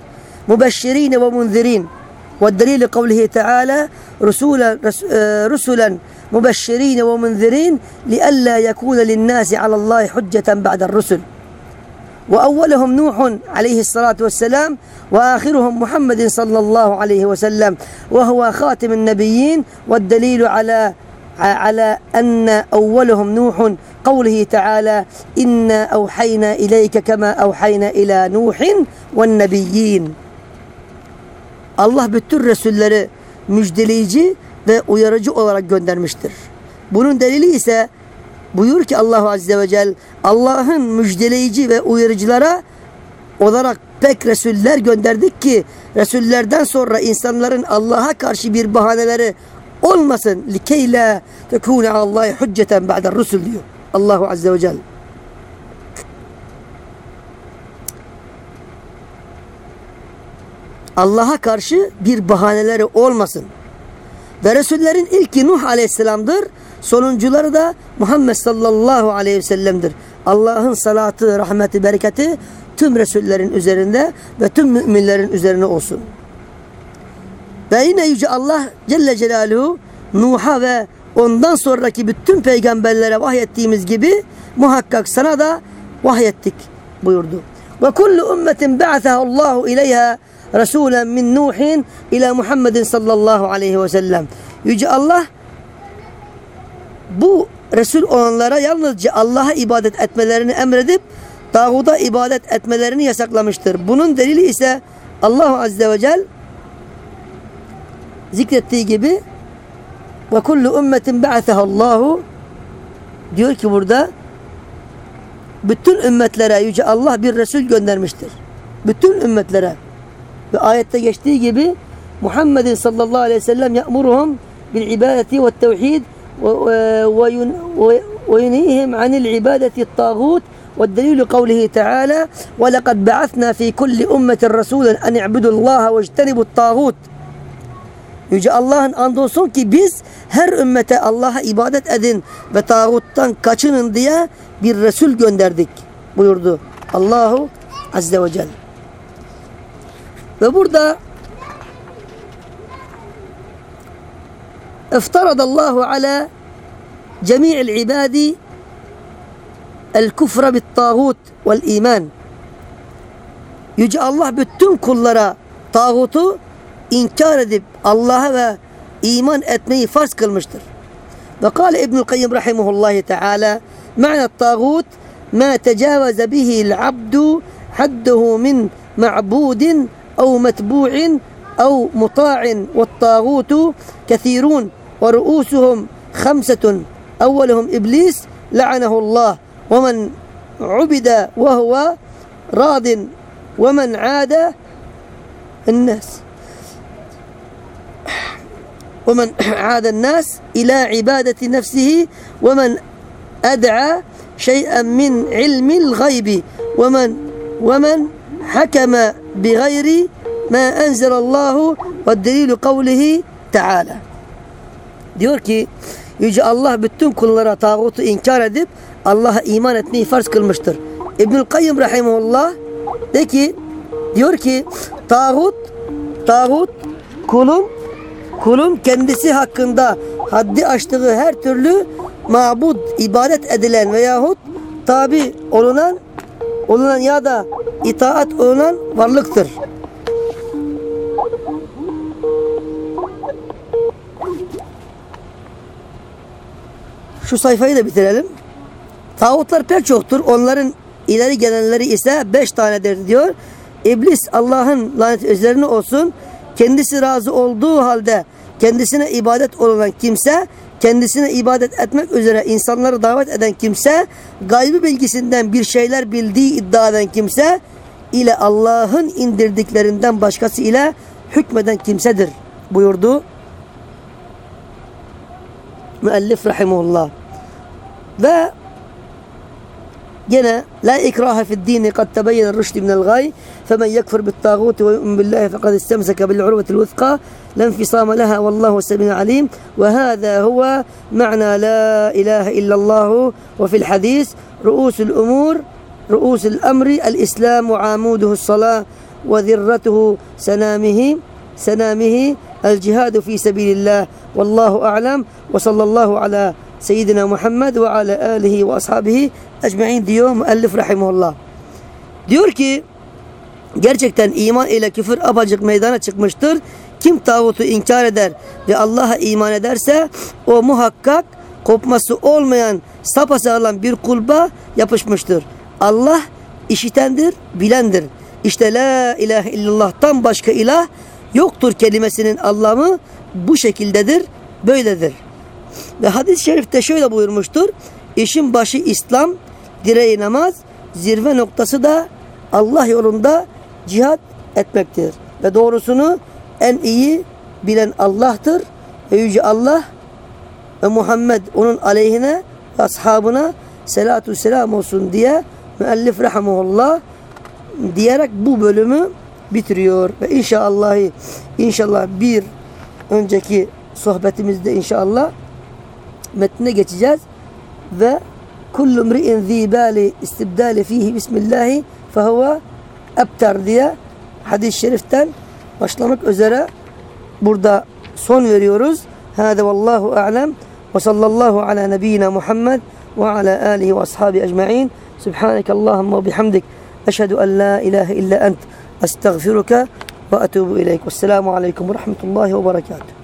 mübeşşirin ve munzirin. والدليل قوله تعالى رسولا رسلا مبشرين ومنذرين لئلا يكون للناس على الله حجة بعد الرسل. وأولهم نوح عليه الصلاة والسلام وآخرهم محمد صلى الله عليه وسلم وهو خاتم النبيين والدليل على على أن أولهم نوح قوله تعالى إنا أوحينا إليك كما أوحينا إلى نوح والنبيين. Allah bütün Resulleri müjdeleyici ve uyarıcı olarak göndermiştir. Bunun delili ise buyur ki Allah Azze ve Celle Allah'ın müjdeleyici ve uyarıcılara olarak pek Resuller gönderdik ki Resullerden sonra insanların Allah'a karşı bir bahaneleri olmasın. Likey la tekune Allah'a hücceten ba'de rusul diyor. Allahu Azze ve Celle. Allah'a karşı bir bahaneleri olmasın. Ve Resullerin ilki Nuh Aleyhisselam'dır. Sonuncuları da Muhammed sallallahu aleyhi ve sellem'dir. Allah'ın salatı, rahmeti, bereketi tüm Resullerin üzerinde ve tüm müminlerin üzerine olsun. Ve yine Yüce Allah Celle Celaluhu Nuh'a ve ondan sonraki bütün peygamberlere vahyettiğimiz gibi muhakkak sana da vahyettik buyurdu. Ve kullu ümmetin ba'athahu Allahu ileyha Resulen min Nuhin ila Muhammedin sallallahu aleyhi ve sellem. Yüce Allah bu Resul olanlara yalnızca Allah'a ibadet etmelerini emredip tağuda ibadet etmelerini yasaklamıştır. Bunun delili ise Allah Azze ve Celle zikrettiği gibi ve kullu ümmetin Allahu diyor ki burada bütün ümmetlere yüce Allah bir Resul göndermiştir. Bütün ümmetlere. Ve ayette geçtiği gibi Muhammedin sallallahu aleyhi ve sellem ya'muruhum bil ibadeti ve tevhid وينهيهم عن العبادة الطاغوت والدليل قوله تعالى ولقد بعثنا في كل أمة رسولا أن اعبدوا الله واجتنبوا الطاغوت Yüce Allah'ın andolsun ki biz her ümmete Allah'a ibadet edin ve tağuttan kaçının diye bir Resul gönderdik buyurdu Allahu Azze ve Celle. Ve burada افترض الله على جميع العباد الكفر بالطاغوت والإيمان Yüce Allah bütün kullara tağutu inkar edip Allah'a ve iman etmeyi farz kılmıştır. Ve kâle İbnül Kayyım rahimahullah teâlâ معنى الطاغوت ما تجاوز به العبد حده من معبود أو متبوع أو مطاع والطاغوت كثيرون ورؤوسهم خمسة. أولهم إبليس لعنه الله. ومن عبد وهو راض. ومن عاد الناس. ومن عاد الناس إلى عبادة نفسه. ومن أدعى شيئا من علم الغيب. ومن ومن hakeme bi gayri ma enzelallahu ve delilu kavlihi teala. Diyor ki Yüce Allah bütün kullara tağutu inkar edip Allah'a iman etmeyi farz kılmıştır. İbnül Kayyım Rahimullah de ki diyor ki tağut tağut kulun kulun kendisi hakkında haddi aştığı her türlü mabud ibadet edilen veyahut tabi olunan olunan ya da itaat olunan varlıktır. Şu sayfayı da bitirelim. Tağutlar pek çoktur. Onların ileri gelenleri ise beş tanedir diyor. İblis Allah'ın lanet üzerine olsun. Kendisi razı olduğu halde kendisine ibadet olan kimse, kendisine ibadet etmek üzere insanları davet eden kimse, gaybi bilgisinden bir şeyler bildiği iddia eden kimse ile Allah'ın indirdiklerinden başkası ile hükmeden kimsedir buyurdu. Müellif rahimullah. Ve gene la ikraha fid din kad tebeyyene rüşd minel gay femen yekfur bit tağut ve yu'min billahi fekad istemseke bil urvetil vuthqa la infisama laha vallahu semîn alim ve hâzâ huve ma'na la ilahe illallah ve fil hadis ru'usul umur رؤوس الأمر الإسلام وعاموده الصلاة وذرته سنامه سنامه الجهاد في سبيل الله والله أعلم وصلى الله على Seyyidina Muhammed ve ala alihi ve ashabihi ecmain diyor müellif rahimullah. Diyor ki gerçekten iman ile küfür apacık meydana çıkmıştır. Kim tağutu inkar eder ve Allah'a iman ederse o muhakkak kopması olmayan sapasağlam bir kulba yapışmıştır. Allah işitendir, bilendir. İşte la ilahe illallah'tan başka ilah yoktur kelimesinin anlamı bu şekildedir, böyledir. Ve hadis-i şerifte şöyle buyurmuştur. İşin başı İslam, direği namaz, zirve noktası da Allah yolunda cihat etmektir. Ve doğrusunu en iyi bilen Allah'tır. Ve Yüce Allah ve Muhammed onun aleyhine ve ashabına selatu selam olsun diye müellif rahimullah diyerek bu bölümü bitiriyor. Ve inşallah inşallah bir önceki sohbetimizde inşallah metnine geçeceğiz ve kullu mri'in zibali istibdali fihi bismillahi fehuve ebter diye hadis-i şeriften başlamak üzere burada son veriyoruz. Hâde vallahu a'lem ve sallallahu ala nebiyyina Muhammed ve ala alihi ve ashabi ecma'in. Subhaneke Allahumma bihamdik. Eşhedü en la ilahe illa ent. Estağfiruka ve etubu ileyk. Vesselamu aleyküm ve rahmetullahi ve berekatuhu.